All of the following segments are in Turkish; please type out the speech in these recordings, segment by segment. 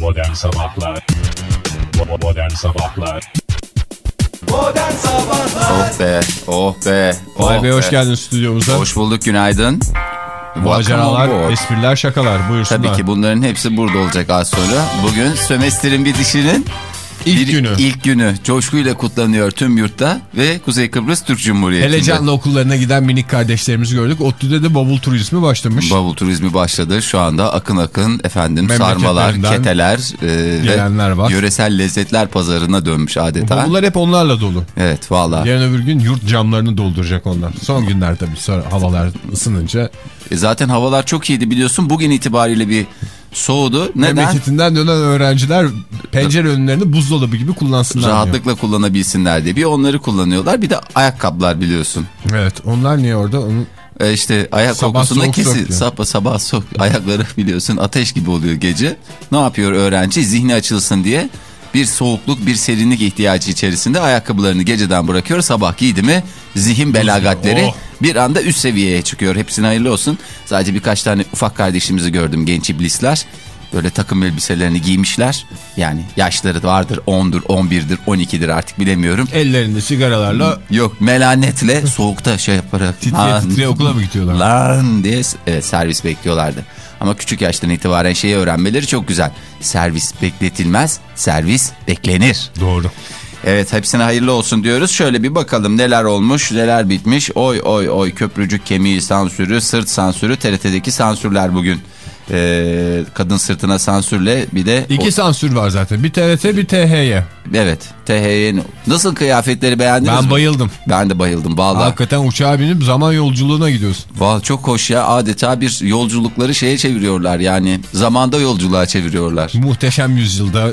Modern Sabahlar Modern Sabahlar Modern Sabahlar Oh be, oh be. Oh Vay be be. hoş geldin stüdyomuza. Hoş bulduk, günaydın. Maceralar, espriler, şakalar buyursunlar. Tabii ki bunların hepsi burada olacak az sonra. Bugün sömestrin bitişinin İlk bir- günü. ilk günü coşkuyla kutlanıyor tüm yurtta ve Kuzey Kıbrıs Türk Cumhuriyeti'nde. Hele canlı okullarına giden minik kardeşlerimizi gördük. ODTÜ'de de bavul turizmi başlamış. Bavul turizmi başladı. Şu anda akın akın efendim sarmalar, keteler e, gelenler ve var. yöresel lezzetler pazarına dönmüş adeta. Bavullar hep onlarla dolu. Evet valla. Yarın öbür gün yurt camlarını dolduracak onlar. Son günler tabii sonra havalar ısınınca. E, zaten havalar çok iyiydi biliyorsun. Bugün itibariyle bir soğudu. Neden? Memleketinden dönen öğrenciler pencere önlerini buzdolabı gibi kullansınlar diyor. Rahatlıkla kullanabilsinler diye. Bir onları kullanıyorlar bir de ayakkabılar biliyorsun. Evet onlar niye orada? Onu... E işte ayak Sabah kokusunda kesin. Sabah sabah soğuk. Ayakları biliyorsun ateş gibi oluyor gece. Ne yapıyor öğrenci? Zihni açılsın diye bir soğukluk bir serinlik ihtiyacı içerisinde ayakkabılarını geceden bırakıyor. Sabah giydi mi zihin belagatleri Oh. bir anda üst seviyeye çıkıyor. Hepsine hayırlı olsun. Sadece birkaç tane ufak kardeşimizi gördüm genç iblisler. Böyle takım elbiselerini giymişler. Yani yaşları vardır 10'dur 11'dir 12'dir artık bilemiyorum. Ellerinde sigaralarla Yok melanetle soğukta şey yaparak. titriye Lan, titriye okula mı gidiyorlar? Lan diye evet, servis bekliyorlardı. Ama küçük yaştan itibaren şeyi öğrenmeleri çok güzel. Servis bekletilmez, servis beklenir. Doğru. Evet hepsine hayırlı olsun diyoruz. Şöyle bir bakalım neler olmuş, neler bitmiş. Oy oy oy köprücük kemiği sansürü, sırt sansürü, TRT'deki sansürler bugün. Ee, kadın sırtına sansürle bir de... İki sansür var zaten. Bir TRT bir THY. Evet THY'nin nasıl kıyafetleri beğendiniz Ben mi? bayıldım. Ben de bayıldım vallahi. Hakikaten uçağa binip zaman yolculuğuna gidiyorsun. Vallahi çok hoş ya adeta bir yolculukları şeye çeviriyorlar yani zamanda yolculuğa çeviriyorlar. Muhteşem yüzyılda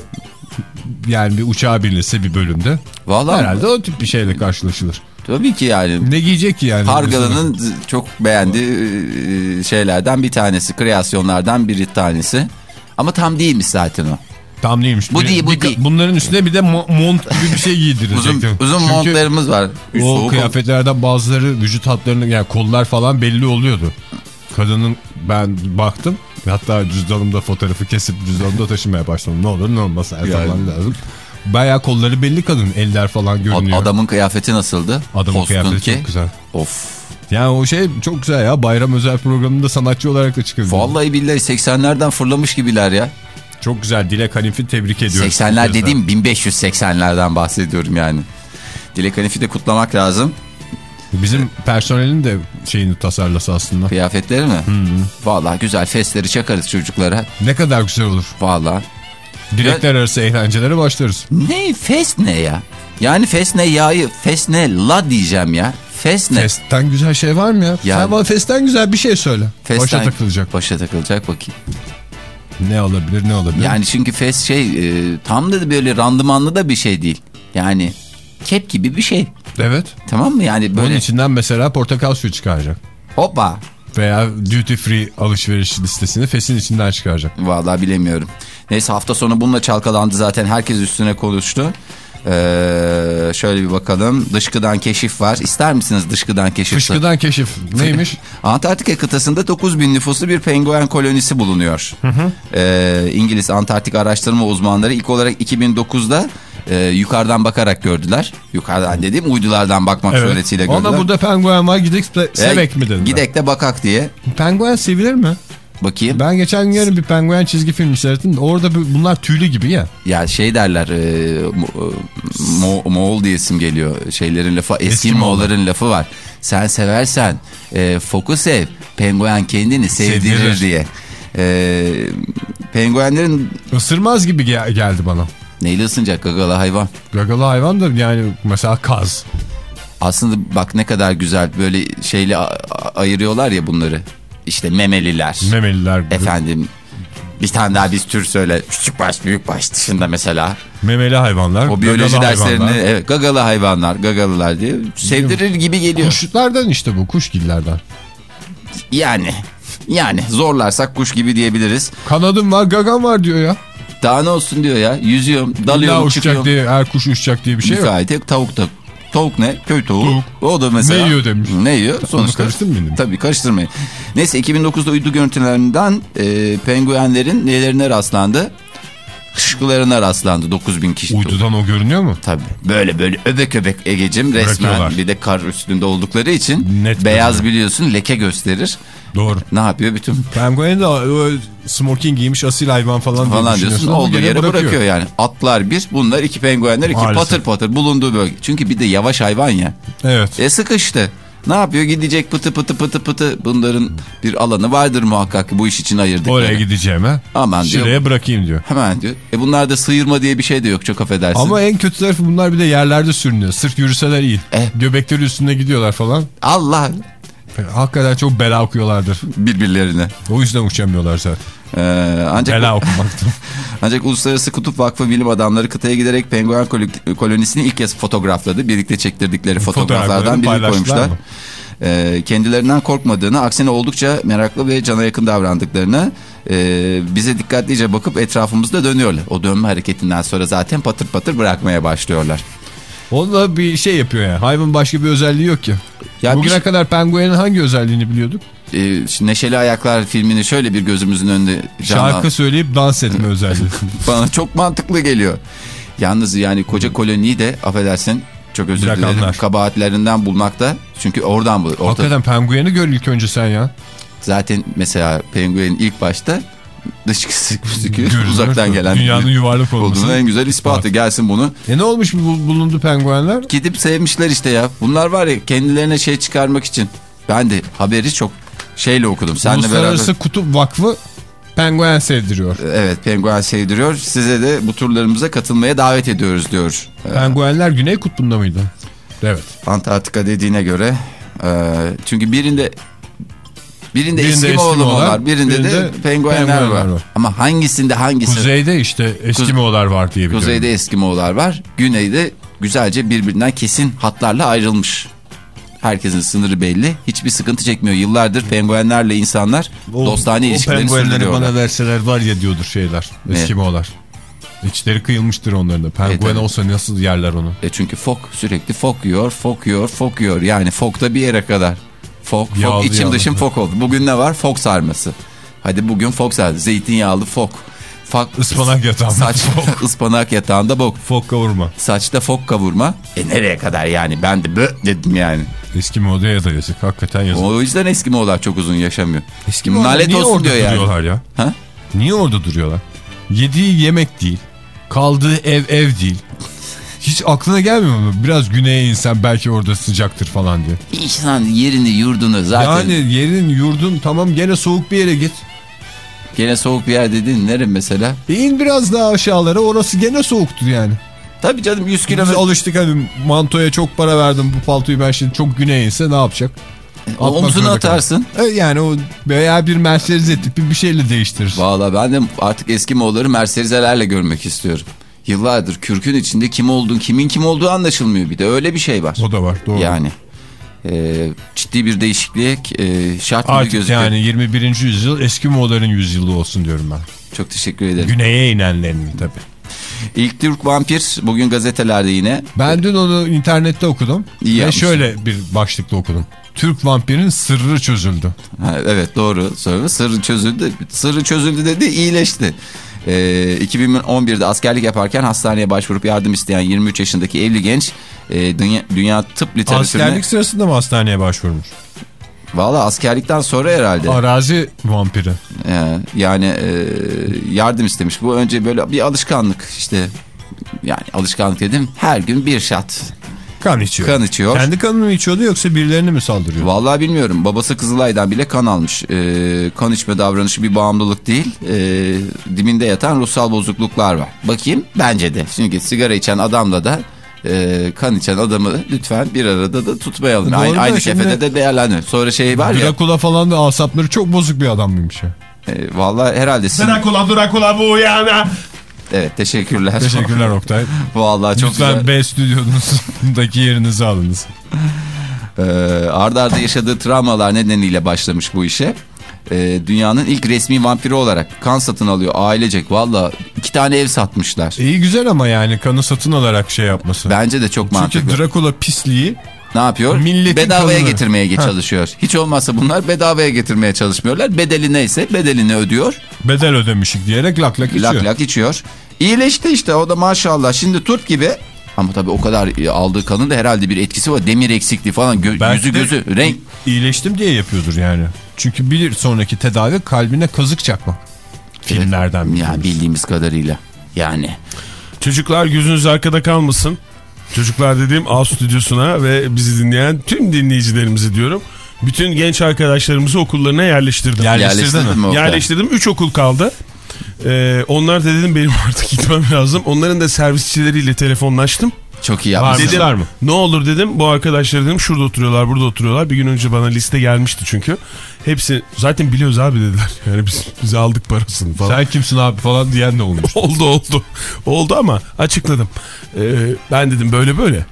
yani bir uçağa binilse bir bölümde. Vallahi Herhalde o tip bir şeyle karşılaşılır. Tabii ki yani. Ne giyecek ki yani? Pargalı'nın çok beğendiği e, şeylerden bir tanesi, kreasyonlardan bir tanesi. Ama tam değilmiş zaten o. Tam neymiş? Bu Bir- değil, bu bir- değil. Bunların üstüne bir de mo- mont gibi bir şey giydirecektim. Uzun, uzun Çünkü montlarımız var. O Soğuk- kıyafetlerden bazıları vücut hatlarının yani kollar falan belli oluyordu. Kadının ben baktım hatta cüzdanımda fotoğrafı kesip cüzdanımda taşımaya başladım. Ne olur ne olmaz her Yani. zaman lazım. Bayağı kolları belli kadın eller falan görünüyor. Adamın kıyafeti nasıldı? Adamın Kostüm kıyafeti ki. çok güzel. Of. Yani o şey çok güzel ya bayram özel programında sanatçı olarak da çıkıyor. Vallahi billahi 80'lerden fırlamış gibiler ya. Çok güzel Dilek Hanif'i tebrik ediyorum. 80'ler dediğim 1580'lerden bahsediyorum yani. Dilek Hanif'i de kutlamak lazım. Bizim personelin de şeyini tasarlasa aslında. Kıyafetleri mi? Vallahi güzel fesleri çakarız çocuklara. Ne kadar güzel olur. Vallahi. Dilekler arası eğlencelere başlarız. Ne fes ne ya? Yani fes ne yağı fes ne la diyeceğim ya. Fes ne? Festten güzel şey var mı ya? Yani- Sen bana festten güzel bir şey söyle. Festen- Başa takılacak. Başa takılacak bakayım. Ne olabilir ne olabilir? Yani çünkü fes şey e, tam da böyle randımanlı da bir şey değil. Yani kep gibi bir şey. Evet. Tamam mı? Yani böyle içinden mesela portakal suyu çıkaracak. hoppa. Veya duty free alışveriş listesini fesin içinden çıkaracak. Vallahi bilemiyorum. Neyse hafta sonu bununla çalkalandı zaten. Herkes üstüne konuştu. Ee, şöyle bir bakalım. Dışkıdan keşif var. İster misiniz dışkıdan keşif? Fışkıdan keşif. Neymiş? Antarktika kıtasında 9 bin nüfuslu bir penguen kolonisi bulunuyor. Ee, İngiliz Antarktik araştırma uzmanları ilk olarak 2009'da e, yukarıdan bakarak gördüler. Yukarıdan dediğim uydulardan bakmak suretiyle gördüler. Ona burada penguen var gidek de sevek mi dediler. Gidek de bakak diye. Penguen sevilir mi? Bakayım. Ben geçen gün yarın bir penguen çizgi filmi seyrettim. Orada bu- bunlar tüylü gibi ya. Ya şey derler e, Mo- Mo- Moğol diye isim geliyor şeylerin lafı eski, Eski Moğolların lafı var sen seversen e, foku sev penguen kendini sevdirir, Sevdirir. diye e, penguenlerin Isırmaz gibi gel- geldi bana. neyle ısınacak gagalı hayvan Gagalı hayvan da yani mesela kaz. aslında bak ne kadar güzel böyle şeyle ayırıyorlar ya bunları işte memeliler Memeliler. efendim bir tane daha biz tür söyle küçük baş büyük baş dışında mesela Memeli hayvanlar. O biyoloji gagalı derslerini hayvanlar. evet gagalı hayvanlar, gagalılar diye sevdirir gibi geliyor. Kuşlardan işte bu kuşgillerden. Yani yani zorlarsak kuş gibi diyebiliriz. Kanadım var gagam var diyor ya. Daha ne olsun diyor ya. Yüzüyorum, İlla dalıyorum, uçacak çıkıyorum. diye her kuş uçacak diye bir şey yok. Müsait tavuk da. Tavuk ne? Köy tavuğu. Tavuk. O da mesela. Ne yiyor demiş. Ne yiyor? Sonuçta. karıştırmayın. Tabii karıştırmayın. Neyse 2009'da uydu görüntülerinden e, penguenlerin nelerine rastlandı? Hışkılarına rastlandı 9000 kişi. Uydudan o görünüyor mu? Tabii. Böyle böyle öbek öbek Ege'cim resmen bir de kar üstünde oldukları için Net beyaz görünüyor. biliyorsun leke gösterir. Doğru. Ne yapıyor bütün Penguen de o smoking giymiş asil hayvan falan, falan diyorsun olduğu yere bırakıyor. bırakıyor. yani. Atlar bir bunlar iki penguenler iki Maalesef. patır patır bulunduğu bölge. Çünkü bir de yavaş hayvan ya. Evet. E sıkıştı. Ne yapıyor? Gidecek pıtı pıtı pıtı pıtı. Bunların bir alanı vardır muhakkak ki bu iş için ayırdıkları. Oraya gideceğime Aman diyor. şuraya bırakayım diyor. Hemen diyor. E bunlarda sıyırma diye bir şey de yok çok affedersin. Ama en kötü tarafı bunlar bir de yerlerde sürünüyor. Sırf yürüseler iyi. Eh. Göbekleri üstünde gidiyorlar falan. Allah Hakikaten çok bela okuyorlardır. birbirlerine. O yüzden uçamıyorlar zaten. Ee, ancak Bela okumaktan. Ancak Uluslararası Kutup Vakfı bilim adamları kıtaya giderek penguen kol- kolonisini ilk kez fotoğrafladı. Birlikte çektirdikleri fotoğraflardan birini koymuşlar. mı? Ee, kendilerinden korkmadığını, aksine oldukça meraklı ve cana yakın davrandıklarını e, bize dikkatlice bakıp etrafımızda dönüyorlar. O dönme hareketinden sonra zaten patır patır bırakmaya başlıyorlar. O da bir şey yapıyor yani. Hayvan başka bir özelliği yok ki. Ya Bugüne bir- kadar penguenin hangi özelliğini biliyorduk? Ee, Neşeli Ayaklar filmini şöyle bir gözümüzün önünde canlan- Şarkı söyleyip dans etme özelliği. bana çok mantıklı geliyor. Yalnız yani koca koloniyi de affedersin çok özür dilerim Bırakanlar. kabahatlerinden bulmakta. Çünkü oradan bu. Orta, Hakikaten pengueni gör ilk önce sen ya. Zaten mesela penguenin ilk başta dışkısı Görünür. uzaktan gelen Dünyanın yuvarlak olduğunu olması. en güzel ispatı. Gelsin bunu. E ne olmuş bu bulundu penguenler? Gidip sevmişler işte ya. Bunlar var ya kendilerine şey çıkarmak için. Ben de haberi çok şeyle okudum. Senle Uluslararası beraber. Kutup Vakfı penguen sevdiriyor. Evet penguen sevdiriyor. Size de bu turlarımıza katılmaya davet ediyoruz diyor. Ee, Penguenler Güney Kutbu'nda mıydı? Evet. Antarktika dediğine göre. e, çünkü birinde birinde, Birinde Eskimoğlu var, birinde, birinde de penguenler, penguenler var. var. Ama hangisinde hangisi? Kuzeyde işte Eskimolar var diye biliyorum. Kuzeyde Eskimoğullar var. Güneyde güzelce birbirinden kesin hatlarla ayrılmış. Herkesin sınırı belli. Hiçbir sıkıntı çekmiyor. Yıllardır penguenlerle insanlar dostane ilişkilerini sürdürüyorlar. verseler var ya diyordur şeyler. Ne? Eskimolar. İçleri kıyılmıştır onların da. Penguen E, tabii. olsa nasıl yerler onu? E çünkü fok sürekli fok yiyor, fok yiyor, fok yiyor. Yani fok da bir yere kadar. Fok, fok Yağlı içim yağlı. dışım fok oldu. Bugün ne var? Fok sarması. Hadi bugün fok sarması. Zeytinyağlı fok. Fak, Ispanak yatağında Saç, fok. ıspanak yatağında bok. Fok kavurma. Saçta fok kavurma. E nereye kadar yani? Ben de bö dedim yani. Eskimo'da ya da yazık. Hakikaten yazık. O yüzden Eskimoğullar çok uzun yaşamıyor. Eskimo'lar Nalet niye olsun orada diyor yani. duruyorlar ya? Ha? Niye orada duruyorlar? Yediği yemek değil. Kaldığı ev ev değil. Hiç aklına gelmiyor mu? Biraz güneye insan belki orada sıcaktır falan diye. İnsan yerini yurdunu zaten. Yani yerin yurdun tamam gene soğuk bir yere git. Gene soğuk bir yer dediğin nere mesela? E in biraz daha aşağılara orası gene soğuktur yani. Tabii canım 100 Biz kilometre. alıştık hani mantoya çok para verdim bu paltoyu ben şimdi çok güneye inse ne yapacak? Atmak Omzunu zorunda atarsın. kalır. E yani o veya bir Mercedes ettik bir, şeyle değiştirir. Valla ben de artık Eskimoğulları Mercedes'lerle görmek istiyorum. Yıllardır kürkün içinde kim olduğun, kimin kim olduğu anlaşılmıyor bir de öyle bir şey var. O da var doğru. Yani e, ciddi bir değişikliğe e, şart gibi Artık gözüküyor. yani 21. yüzyıl Eskimoğulların yüzyılı olsun diyorum ben. Çok teşekkür ederim. Güneye inenlerin tabii. İlk Türk vampir bugün gazetelerde yine. Ben dün onu internette okudum. İyi ve yapmışsın. şöyle bir başlıkta okudum. Türk vampirin sırrı çözüldü. Ha, evet doğru. Sırrı çözüldü. Sırrı çözüldü dedi iyileşti. Ee, 2011'de askerlik yaparken hastaneye başvurup yardım isteyen 23 yaşındaki evli genç e, dünya, dünya tıp literatürüne... Askerlik sırasında mı hastaneye başvurmuş? Valla askerlikten sonra herhalde. Arazi vampiri. Ee, yani e, yardım istemiş. Bu önce böyle bir alışkanlık işte. Yani alışkanlık dedim her gün bir şat Kan içiyor. kan içiyor. Kendi kanını mı içiyordu yoksa birilerini mi saldırıyor? Vallahi bilmiyorum. Babası Kızılay'dan bile kan almış. Ee, kan içme davranışı bir bağımlılık değil. Ee, dibinde yatan ruhsal bozukluklar var. Bakayım bence de. Çünkü sigara içen adamla da e, kan içen adamı lütfen bir arada da tutmayalım. Doğru Aynı, aynı kefede de değerlendir. Sonra şey var ya. Drakula falan da asapları çok bozuk bir adam mıymış ya? E, vallahi herhalde. Drakula Drakula bu yana. Evet teşekkürler. Teşekkürler Oktay. vallahi çok Lütfen güzel. B stüdyonundaki yerinizi alınız. Ee, arda arda yaşadığı travmalar nedeniyle başlamış bu işe. Ee, dünyanın ilk resmi vampiri olarak kan satın alıyor ailecek. Valla iki tane ev satmışlar. İyi güzel ama yani kanı satın alarak şey yapması. Bence de çok Çünkü mantıklı. Drakula pisliği ne yapıyor? Milletin bedavaya kanını. getirmeye Ha. çalışıyor. Hiç olmazsa bunlar bedavaya getirmeye çalışmıyorlar. Bedeli neyse bedelini ödüyor. bedel ödemişik diyerek lak lak içiyor. Lak lak içiyor. İyileşti işte o da maşallah. Şimdi turp gibi. Ama tabii o kadar e, aldığı kanın da herhalde bir etkisi var. Demir eksikliği falan. Gö- Belki yüzü gözü renk. iyileştim diye yapıyordur yani. Çünkü bir sonraki tedavi kalbine kazık çakmak. Filmlerden Ya biliyoruz. bildiğimiz kadarıyla. Yani. Çocuklar gözünüz arkada kalmasın. Çocuklar dediğim A stüdyosuna ve bizi dinleyen tüm dinleyicilerimizi diyorum. Bütün genç arkadaşlarımızı okullarına yerleştirdim. Yerleştirdin Yerleştirdin mi? mi? Yerleştirdim. 3 okul kaldı. Ee, onlar da dedim benim artık gitmem lazım. Onların da servisçileriyle telefonlaştım. Çok iyi Var yapmışsın. mı? Ne olur dedim bu arkadaşlar dedim şurada oturuyorlar burada oturuyorlar. Bir gün önce bana liste gelmişti çünkü. Hepsi zaten biliyoruz abi dediler. Yani biz, biz aldık parasını falan. Sen kimsin abi falan diyen de olmuş. Oldu oldu. Oldu ama açıkladım. Ee, ben dedim böyle böyle.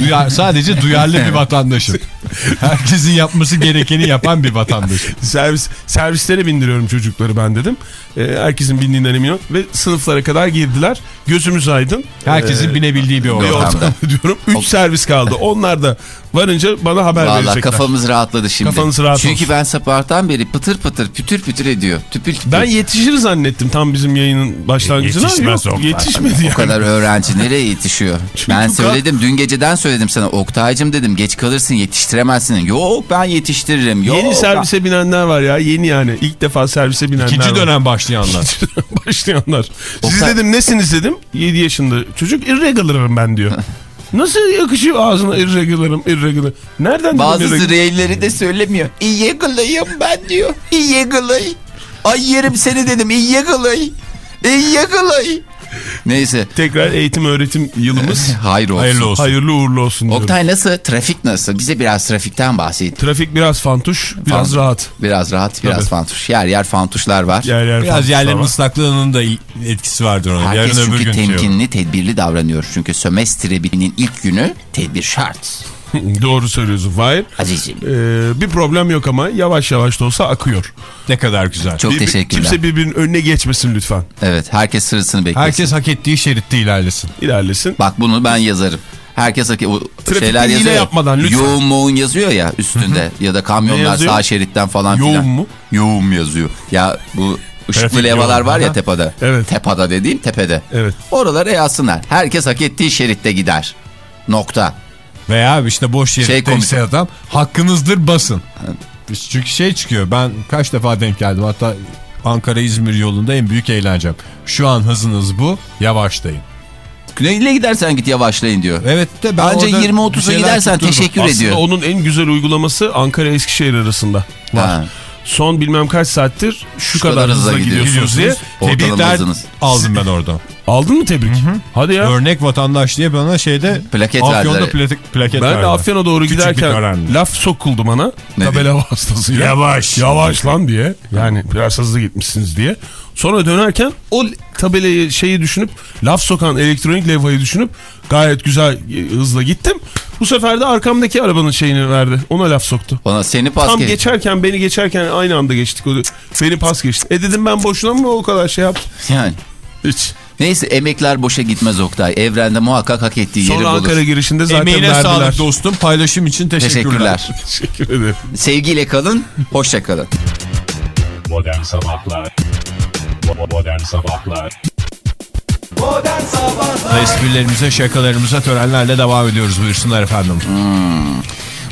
Duyar, sadece duyarlı bir vatandaşım. Herkesin yapması gerekeni yapan bir vatandaşım. Servis servislere bindiriyorum çocukları ben dedim. Ee, herkesin bindiğinden emin ol. Ve sınıflara kadar girdiler. Gözümüz aydın. Herkesin Ee, binebildiği bir bir ortam. ortam diyorum. 3 servis kaldı. Onlar da varınca bana haber Valla verecekler. kafamız rahatladı şimdi. Kafanız rahat Çünkü olsun. ben sabahtan beri pıtır pıtır pütür pütür ediyor. Tüpül tüpül. Ben yetişir zannettim tam bizim yayının başlangıcına. Yetişmez Yok, yetişmedi yani. O kadar öğrenci nereye yetişiyor? ben bu söyledim dün geceden söyledim sana Oktay'cım dedim geç kalırsın yetiştiremezsin. Yok ben yetiştiririm. Yok, Yeni servise binenler var ya. Yeni yani. İlk defa servise binenler İkinci var. dönem başlayanlar. başlayanlar. Siz Oktay- dedim nesiniz dedim. 7 yaşında çocuk irregular'ım ben diyor. Nasıl yakışıyor ağzına irregular'ım irregular. Nereden irregular? reyleri de söylemiyor. İyi kılayım ben diyor. İyi kılay. Ay yerim seni dedim. İyi kılay. Neyse. Tekrar eğitim öğretim yılımız Hayır olsun. Hayırlı olsun. hayırlı uğurlu olsun diyorum. Oktay nasıl? Trafik nasıl? Bize biraz trafikten bahset. Trafik biraz fantuş, biraz Fan- rahat. Biraz rahat, biraz Tabii. fantuş. Yer yer fantuşlar var. Yer yer Biraz yerlerin var. ıslaklığının da etkisi vardır ona. Herkes Yarın öbür çünkü gün diyor. temkinli, tedbirli davranıyor. Çünkü sömestr birinin ilk günü tedbir şart. Doğru söylüyorsun Fahir. Azizim. Ee, bir problem yok ama yavaş yavaş da olsa akıyor. Ne kadar güzel. Çok Bir- teşekkürler. Kimse birbirinin önüne geçmesin lütfen. Evet, herkes sırasını beklesin. Herkes hak ettiği şeritte ilerlesin. İlerlesin. Bak bunu ben yazarım. Herkes hak- o Trafikte şeyler yazıyor. yapmadan lütfen. Yoğun moğun yazıyor ya üstünde ya da kamyonlar sağ şeritten falan Yoğun filan. mu? Yoğun yazıyor. Ya bu ışıklı Trafik levhalar yoğun, var ya tepede. Evet. Tepada dediğim tepede. Evet. Oralara yazsınlar. Herkes hak ettiği şeritte gider. Nokta. Veya işte boş Şey yeritteyse komik. adam hakkınızdır basın. Çünkü şey çıkıyor ben kaç defa denk geldim hatta Ankara-İzmir yolunda en büyük eğlencem. Şu an hızınız bu yavaşlayın. Neyle gidersen git yavaşlayın diyor. Evet de ben Bence orada 20-30'a bir şeyler gidersen teşekkür Aslında ediyor. onun en güzel uygulaması Ankara-Eskişehir arasında var. Ha. Son bilmem kaç saattir şu, Şu kadar kadar, hızla hızla gidiyor. gidiyorsunuz diye. Tebrikler aldım ben oradan. Aldın mı tebrik? Hadi ya. Örnek vatandaş diye bana şeyde Plaket Afyon'da verdiler. plaket, plaket Ben de. Afyon'a doğru Küçük giderken laf sokuldu bana. Ne tabela vasıtasıyla. Yavaş. Yavaş lan diye. Yani biraz hızlı gitmişsiniz diye. Sonra dönerken o tabelayı şeyi düşünüp laf sokan elektronik levhayı düşünüp gayet güzel e, hızla gittim. Bu sefer de arkamdaki arabanın şeyini verdi. Ona laf soktu. Bana seni pas Tam geç- geçerken beni geçerken aynı anda geçtik. Beni pas geçti. E dedim ben boşuna mı o kadar şey yaptım? Yani. Hiç. Neyse emekler boşa gitmez Oktay. Evrende muhakkak hak ettiği yeri Sonra bulur. Ankara girişinde zaten Emeğine verdiler. sağlık dostum. Paylaşım için teşekkürler. Teşekkürler. Teşekkür ederim. Sevgiyle kalın, hoşça kalın. Modern Sabahlar Modern Sabahlar Modern Sabahlar Esprilerimize, şakalarımıza törenlerle devam ediyoruz. Buyursunlar efendim.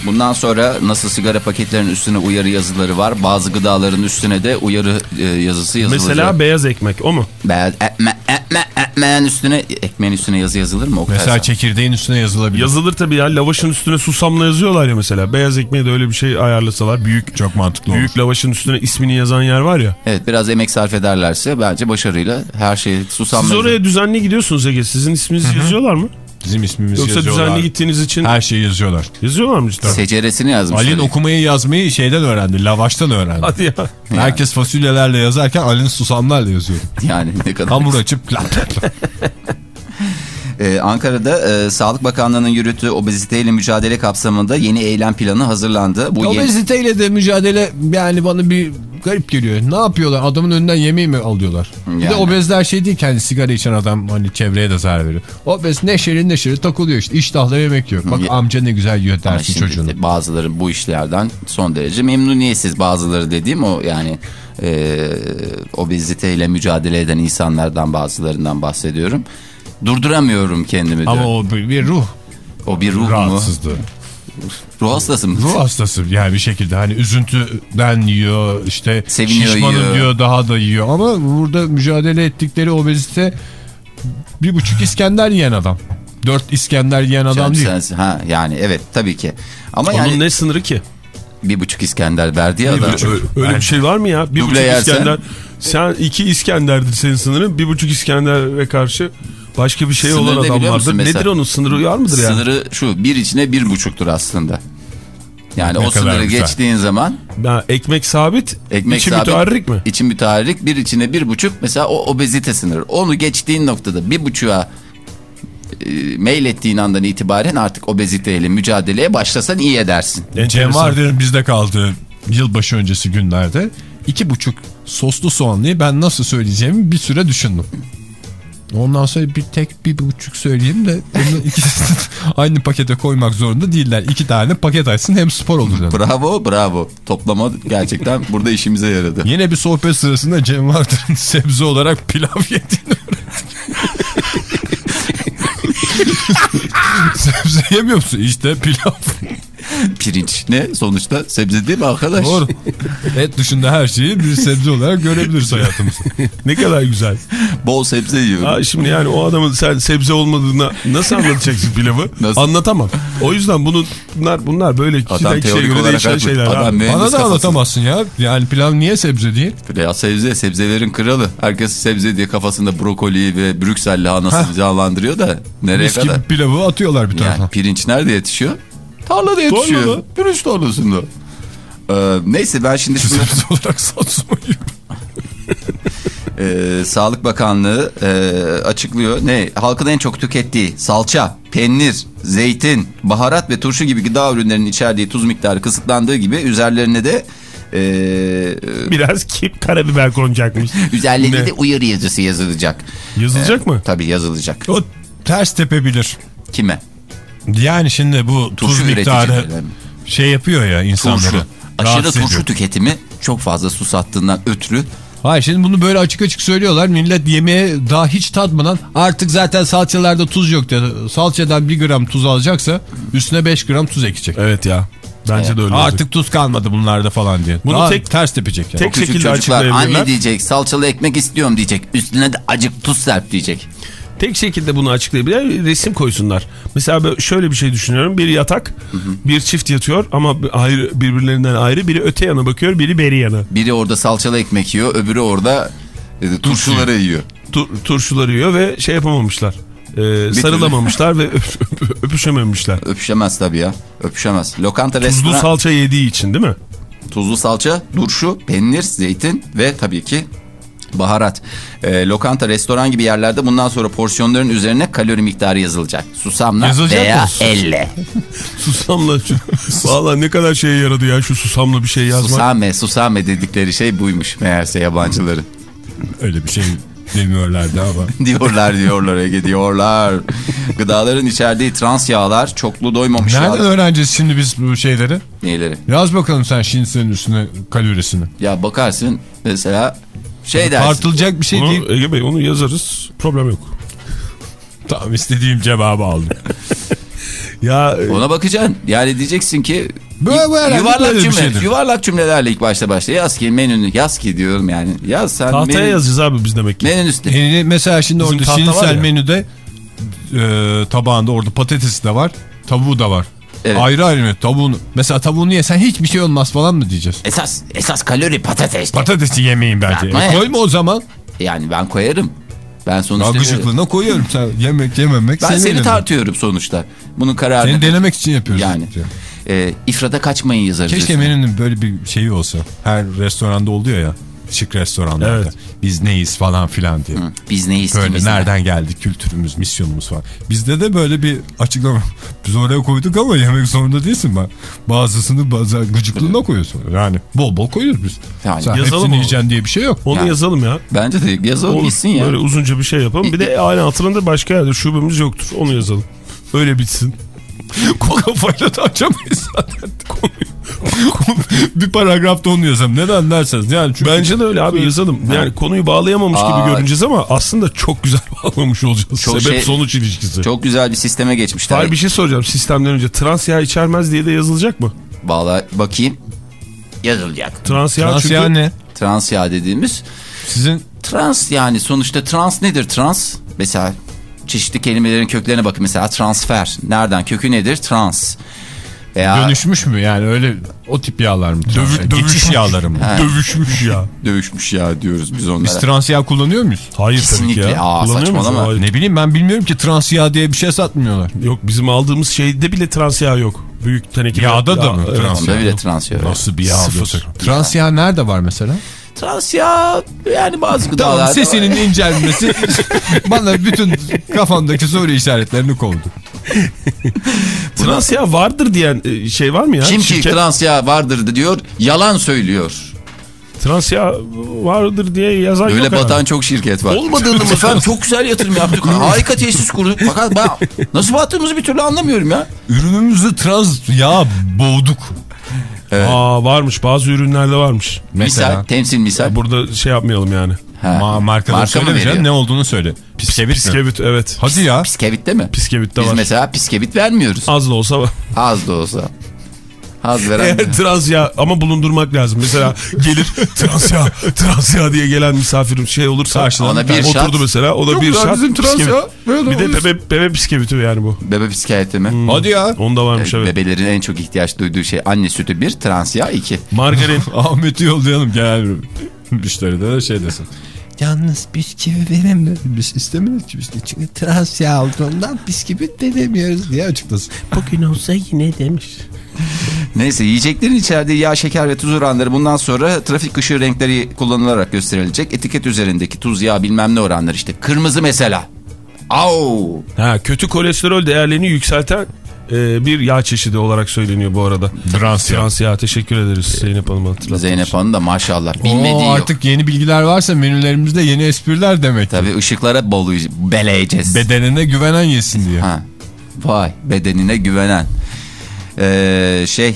Bundan sonra nasıl sigara paketlerinin üstüne uyarı yazıları var. Bazı gıdaların üstüne de uyarı e, yazısı yazılacak. Mesela beyaz ekmek o mu? Beyaz ekme, ekme, ekmeğin üstüne, ekmeğin üstüne yazı yazılır mı? Oktay Mesela sen? çekirdeğin üstüne yazılabilir. Yazılır tabii ya. Lavaşın üstüne susamla yazıyorlar ya mesela. Beyaz ekmeğe de öyle bir şey ayarlasalar. Büyük Çok mantıklı olur. büyük lavaşın üstüne ismini yazan yer var ya. Evet biraz emek sarf ederlerse bence başarıyla her şeyi susamla... Siz oraya düzenli gidiyorsunuz Ege. Sizin isminizi yazıyorlar mı? Bizim ismimizi Yoksa yazıyorlar. düzenli gittiğiniz için Her şeyi yazıyorlar. yazıyorlar mı cidden? Seceresini yazmış. Ali'nin okumayı yazmayı şeyden öğrendi. Lavaştan öğrendi. Hadi ya. Herkes fasulyelerle yazarken Ali'nin susamlarla yazıyor. Yani ne kadar... Hamur açıp. Ee, Ankara'da e, Sağlık Bakanlığı'nın yürüttüğü obeziteyle mücadele kapsamında yeni eylem planı hazırlandı. Bu yeni... Obeziteyle de mücadele yani bana bir garip geliyor. Ne yapıyorlar? Adamın önünden yemeği mi alıyorlar? Bir Yani. de obezler şey değil hani sigara içen adam hani çevreye de zarar veriyor. Obez neşeli neşeli takılıyor işte. İştahla yemek yiyor. Bak Ye- amca ne güzel yiyor dersin çocuğunu. bazıları bu işlerden son derece memnuniyetsiz bazıları dediğim o yani e, obeziteyle mücadele eden insanlardan bazılarından bahsediyorum. Durduramıyorum kendimi diyor. Ama o bir, ruh o bir ruh mu? rahatsızlığı. Ruh hastası mı? Ruh hastası yani bir şekilde hani üzüntüden yiyor işte Seviniyor, şişmanım yiyor. diyor daha da yiyor ama burada mücadele ettikleri obezite bir buçuk İskender yiyen adam. Dört İskender yiyen adam Canım değil. sensin. Ha, yani evet tabii ki. Ama Onun yani ne sınırı ki? bir buçuk İskender verdi ya adam. Öyle, öyle bir şey var mı ya? Bir Duble buçuk yersen- İskender. Sen iki İskender'dir senin sınırın. Bir buçuk İskender'e karşı başka bir şey Sınırı olan adam vardır. mesela? Nedir onun sınırı var mıdır yani? Sınırı şu bir içine bir buçuktur aslında. Yani Ne o sınırı güzel. geçtiğin zaman Ya, ekmek sabit, ekmek içi sabit, müteharrik mi? İçi müteharrik bir içine bir buçuk mesela o obezite sınırı. Onu geçtiğin noktada bir buçuğa e, mail ettiğin andan itibaren artık obeziteyle mücadeleye başlasan iyi edersin. Cem. Varder'in bizde kaldığı yılbaşı öncesi günlerde iki buçuk soslu soğanlıyı ben nasıl söyleyeceğimi bir süre düşündüm. Ondan sonra bir tek bir buçuk söyleyeyim de bunu ikisini aynı pakete koymak zorunda değiller. İki tane paket açsın hem spor olur dedim. Bravo bravo. Toplama gerçekten burada işimize yaradı. Yine bir sohbet sırasında Cem Varder'in sebze olarak pilav yediğini sebze yemiyor musun? İşte pilav. Pirinç ne? Sonuçta sebze değil mi arkadaş? Doğru. Et dışında her şeyi bir sebze olarak görebiliriz hayatımızda. Ne kadar güzel. Bol sebze yiyorum. Ha, şimdi yani o adamın sen sebze olmadığını nasıl anlatacaksın pilavı? Nasıl? Anlatamam. O yüzden bunlar bunlar böyle kişiden kişiye göre değişen haklı. şeyler. Adam Bana da kafası. anlatamazsın ya. Yani pilav niye sebze değil? Ya sebze, sebzelerin kralı. Herkes sebze diye kafasında brokoli ve Brüksel lahanasını canlandırıyor da nereye Mis kadar? pilavı atıyorlar bir tarafa. Yani pirinç nerede yetişiyor? Tarlada yetişiyor. Tarlada. Pirinç tarlasında. Ee, neyse ben şimdi Sebze olarak satsuma yiyorum. Ee, Sağlık Bakanlığı e, açıklıyor. Ne? Halkın en çok tükettiği salça, peynir, zeytin, baharat ve turşu gibi gıda ürünlerinin içerdiği tuz miktarı kısıtlandığı gibi üzerlerine de e, Biraz ki karabiber konacakmış. üzerlerine Ne? de uyarı yazısı yazılacak. Yazılacak mı? Tabii yazılacak. O ters tepebilir. Kime? Yani şimdi bu Turşu tuz miktarı şey yapıyor ya insanları. Turşu. Aşırı turşu ediyor. tüketimi çok fazla su sattığından ötürü Hayır şimdi bunu böyle açık açık söylüyorlar. Millet yemeğe daha hiç tatmadan artık zaten salçalarda tuz yok dedi. Salçadan bir gram tuz alacaksa üstüne 5 gram tuz ekecek. Evet ya. Bence de öyle olacak. Artık tuz kalmadı bunlarda falan diye. Bunu Daha tek- ters tepecek yani. tek- şekilde çocuklar açıklayabilirler. anne diyecek salçalı ekmek istiyorum diyecek. Üstüne de acık tuz serp diyecek. Tek şekilde bunu açıklayabilir resim koysunlar. Mesela böyle şöyle bir şey düşünüyorum. Bir yatak, bir çift yatıyor ama ayrı birbirlerinden ayrı. Biri öte yana bakıyor, biri beri yana. Biri orada salçalı ekmek yiyor öbürü orada e, turşuları yiyor. Tu- turşuları yiyor ve şey yapamamışlar. Ee, sarılamamışlar ve öp- öp- öpüşememişler. Öpüşemez tabii ya. Öpüşemez. Lokanta Tuzlu restoran salça yediği için değil mi? tuzlu salça, turşu, peynir, zeytin ve tabii ki baharat. Ee, lokanta, restoran gibi yerlerde bundan sonra porsiyonların üzerine kalori miktarı yazılacak. Susamla Yazılacak veya mı? elle. Susamla. Valla ne kadar şeye yaradı ya şu susamla bir şey yazmak. Susame, susame dedikleri şey buymuş meğerse yabancıların. Öyle bir şey demiyorlardı ama. diyorlar diyorlar Ege diyorlar. Gıdaların içerdiği trans yağlar, çoklu doymamış Nereden yağlar. öğreneceğiz şimdi biz bu şeyleri? Neyleri? Yaz bakalım sen şinsenin üstüne kalorisini. Ya bakarsın mesela şey dersin. Tartılacak bir şey değil. Onu, Ege Bey onu yazarız. Problem yok. Tamam istediğim cevabı aldım. Ya e, Ona bakacaksın. Yani diyeceksin ki Böyle- böyle yuvarlak böyle bir cümle, şeydir. yuvarlak cümlelerle ilk başta başla. Yaz ki menünü yaz ki diyorum yani. Yaz sen tahtaya menü, yazacağız abi biz demek ki. menün üstü. Yani mesela şimdi Bizim orada ya. menüde e, tabağında orada patatesi de var. Tavuğu da var. Evet. Ayrı ayrı mı? Tavuğunu. Mesela tavuğunu yesen hiçbir şey olmaz falan mı diyeceğiz? Esas esas kalori patates. Patatesi yemeyin bence. Yapma E, ya. koyma o zaman. yani ben koyarım. Ben sonuçta Ya gıcıklığına koyuyorum. Sen yemek yememek ben seni elinde. tartıyorum sonuçta. Bunun kararını. Seni denemek için yapıyoruz. Yani. E, ifrata kaçmayın yazarız. Keşke menünün böyle bir şeyi olsa. Her restoranda oluyor ya. Şık restoranlarda. Evet. Biz neyiz falan filan diye. Biz neyiz Böyle biz ne? nereden geldik kültürümüz, misyonumuz falan. Bizde de böyle bir açıklama. Biz oraya koyduk ama yemek zorunda değilsin ben. Bazısını bazı gıcıklığına koyuyorsun. Yani bol bol koyuyoruz biz. Yani Sen yazalım hepsini yiyeceksin diye bir şey yok. Onu Yani. yazalım ya. Bence de yazalım Olur. gitsin ya. Böyle uzunca bir şey yapalım. Bir de aynı hatırında başka yerde şubemiz yoktur. Onu yazalım. Öyle bitsin. Kafayla da açamayız zaten. Konuyu, bir paragrafta onu yazalım. Neden derseniz. Yani çünkü Bence de öyle abi yazalım. Yani konuyu bağlayamamış Aa. gibi görüneceğiz ama aslında çok güzel bağlamış olacağız. Çok Sebep şey- sonuç ilişkisi. Çok güzel bir sisteme geçmişler. Hayır bir şey soracağım sistemden önce. Trans yağ içermez diye de yazılacak mı? Valla bakayım. Yazılacak. Trans yağ trans çünkü... yağ ne? Trans yağ dediğimiz Sizin trans yani sonuçta trans nedir trans? Mesela çeşitli kelimelerin köklerine bakın mesela transfer. Nereden kökü nedir? Trans. Veya dönüşmüş mü yani öyle o tip yağlar mı? Yağ? Geçiş dövüşmüş. yağları mı? Dövüşmüş ya. dövüşmüş ya diyoruz biz onlara. Biz trans yağ kullanıyor muyuz? Hayır Kesinlikle. tabii ki ya. Aa, saçmalama. Hayır. Ne bileyim ben bilmiyorum ki trans yağ diye bir şey satmıyorlar. Yok bizim aldığımız şeyde bile trans yağ yok. Büyük teneke. Yağda da mı evet. trans yağ? bile trans yağ. Nasıl bir yağ Sıfır. Trans yağ nerede var mesela? Trans yağ yani bazı Tamam gıdalarda sesinin incelmesi bana bütün kafamdaki soru işaretlerini kovdu. Trans yağ vardır diyen e, şey var mı ya? Kim ki Şirket- trans yağ vardır diyor yalan söylüyor. Trans yağ vardır diye yazan Öyle yok batan herhalde. çok şirket var. Olmadığını mı? Efendim çok güzel yatırım yaptık. Harika tesis kurduk. Fakat ben nasıl battığımızı bir türlü anlamıyorum ya. Ürünümüzü trans yağ boğduk. Aa varmış bazı ürünlerde varmış. Mesela Misal, temsil misal. Burada şey yapmayalım yani. Ha. Ma markaları Marka mı söylemeyeceğim veriyor? ne olduğunu söyle. Piskevit? Piskevit evet. Hadi ya. Piskevit'te mi? Piskevit'te Biz var. mesela piskevit vermiyoruz. Az da olsa. Az da olsa. Az veren. Eğer trans yağ ama bulundurmak lazım. Mesela gelir trans yağ, trans yağ diye gelen misafirim şey olursa Karşılığında Ona bir oturdu mesela o da Çok bir şat. bizim trans yağ. Bir de bebe, bebe piskeviti yani bu. Bebe psikiyatrı mi? Hadi ya. Onda varmış evet. Bebelerin en çok ihtiyaç duyduğu şey anne sütü bir, trans yağ iki. Margarin. Ahmet'i yollayalım genel müşteride de şey desin. Yalnız bisküvi veremiyoruz. Biz istemiyoruz ki biz de. Çünkü trans yağ olduğundan bisküvi veremiyoruz diye açıklasın. Bugün olsa yine demiş. Neyse yiyeceklerin içerdiği yağ, şeker ve tuz oranları bundan sonra trafik ışığı renkleri kullanılarak gösterilecek. Etiket üzerindeki tuz, yağ bilmem ne oranları işte. Kırmızı mesela. Au! Ha, kötü kolesterol değerlerini yükselten e, bir yağ çeşidi olarak söyleniyor bu arada. Trans yağ. Trans yağ teşekkür ederiz Zeynep Hanım hatırlattınız. Zeynep Hanım da maşallah bilmediği Oo, yok. artık yeni bilgiler varsa menülerimizde yeni espriler demek. Tabii ışıklara beleyeceğiz. Bedenine güvenen yesin diye. ha. Vay bedenine güvenen. Ee, şey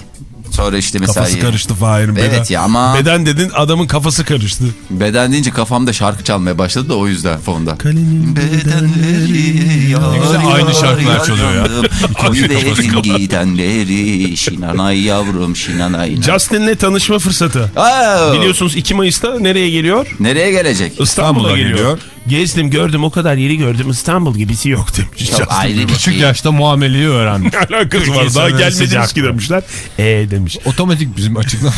sonra işte mesela Kafası karıştı Fahir'in beden. Evet ya ama- Beden dedin adamın kafası karıştı. beden deyince kafamda şarkı çalmaya başladı da o yüzden fonda. Kalenin Bedenleri yar, güzel aynı yar, şarkılar yar çalıyor ya. yandım. Koy verin gidenleri şinanay yavrum şinanay. Justin'le tanışma fırsatı. Aa, Biliyorsunuz 2 Mayıs'ta nereye geliyor? Nereye gelecek? İstanbul'a İstanbul'a geliyor. geliyor. Gezdim gördüm o kadar yeri gördüm İstanbul gibisi yok demiş. Çok ayrı bir Küçük şey. yaşta muameleyi öğrenmiş. Ne alakası var daha gelmediniz ki demişler. E demiş. Otomatik bizim açıklama.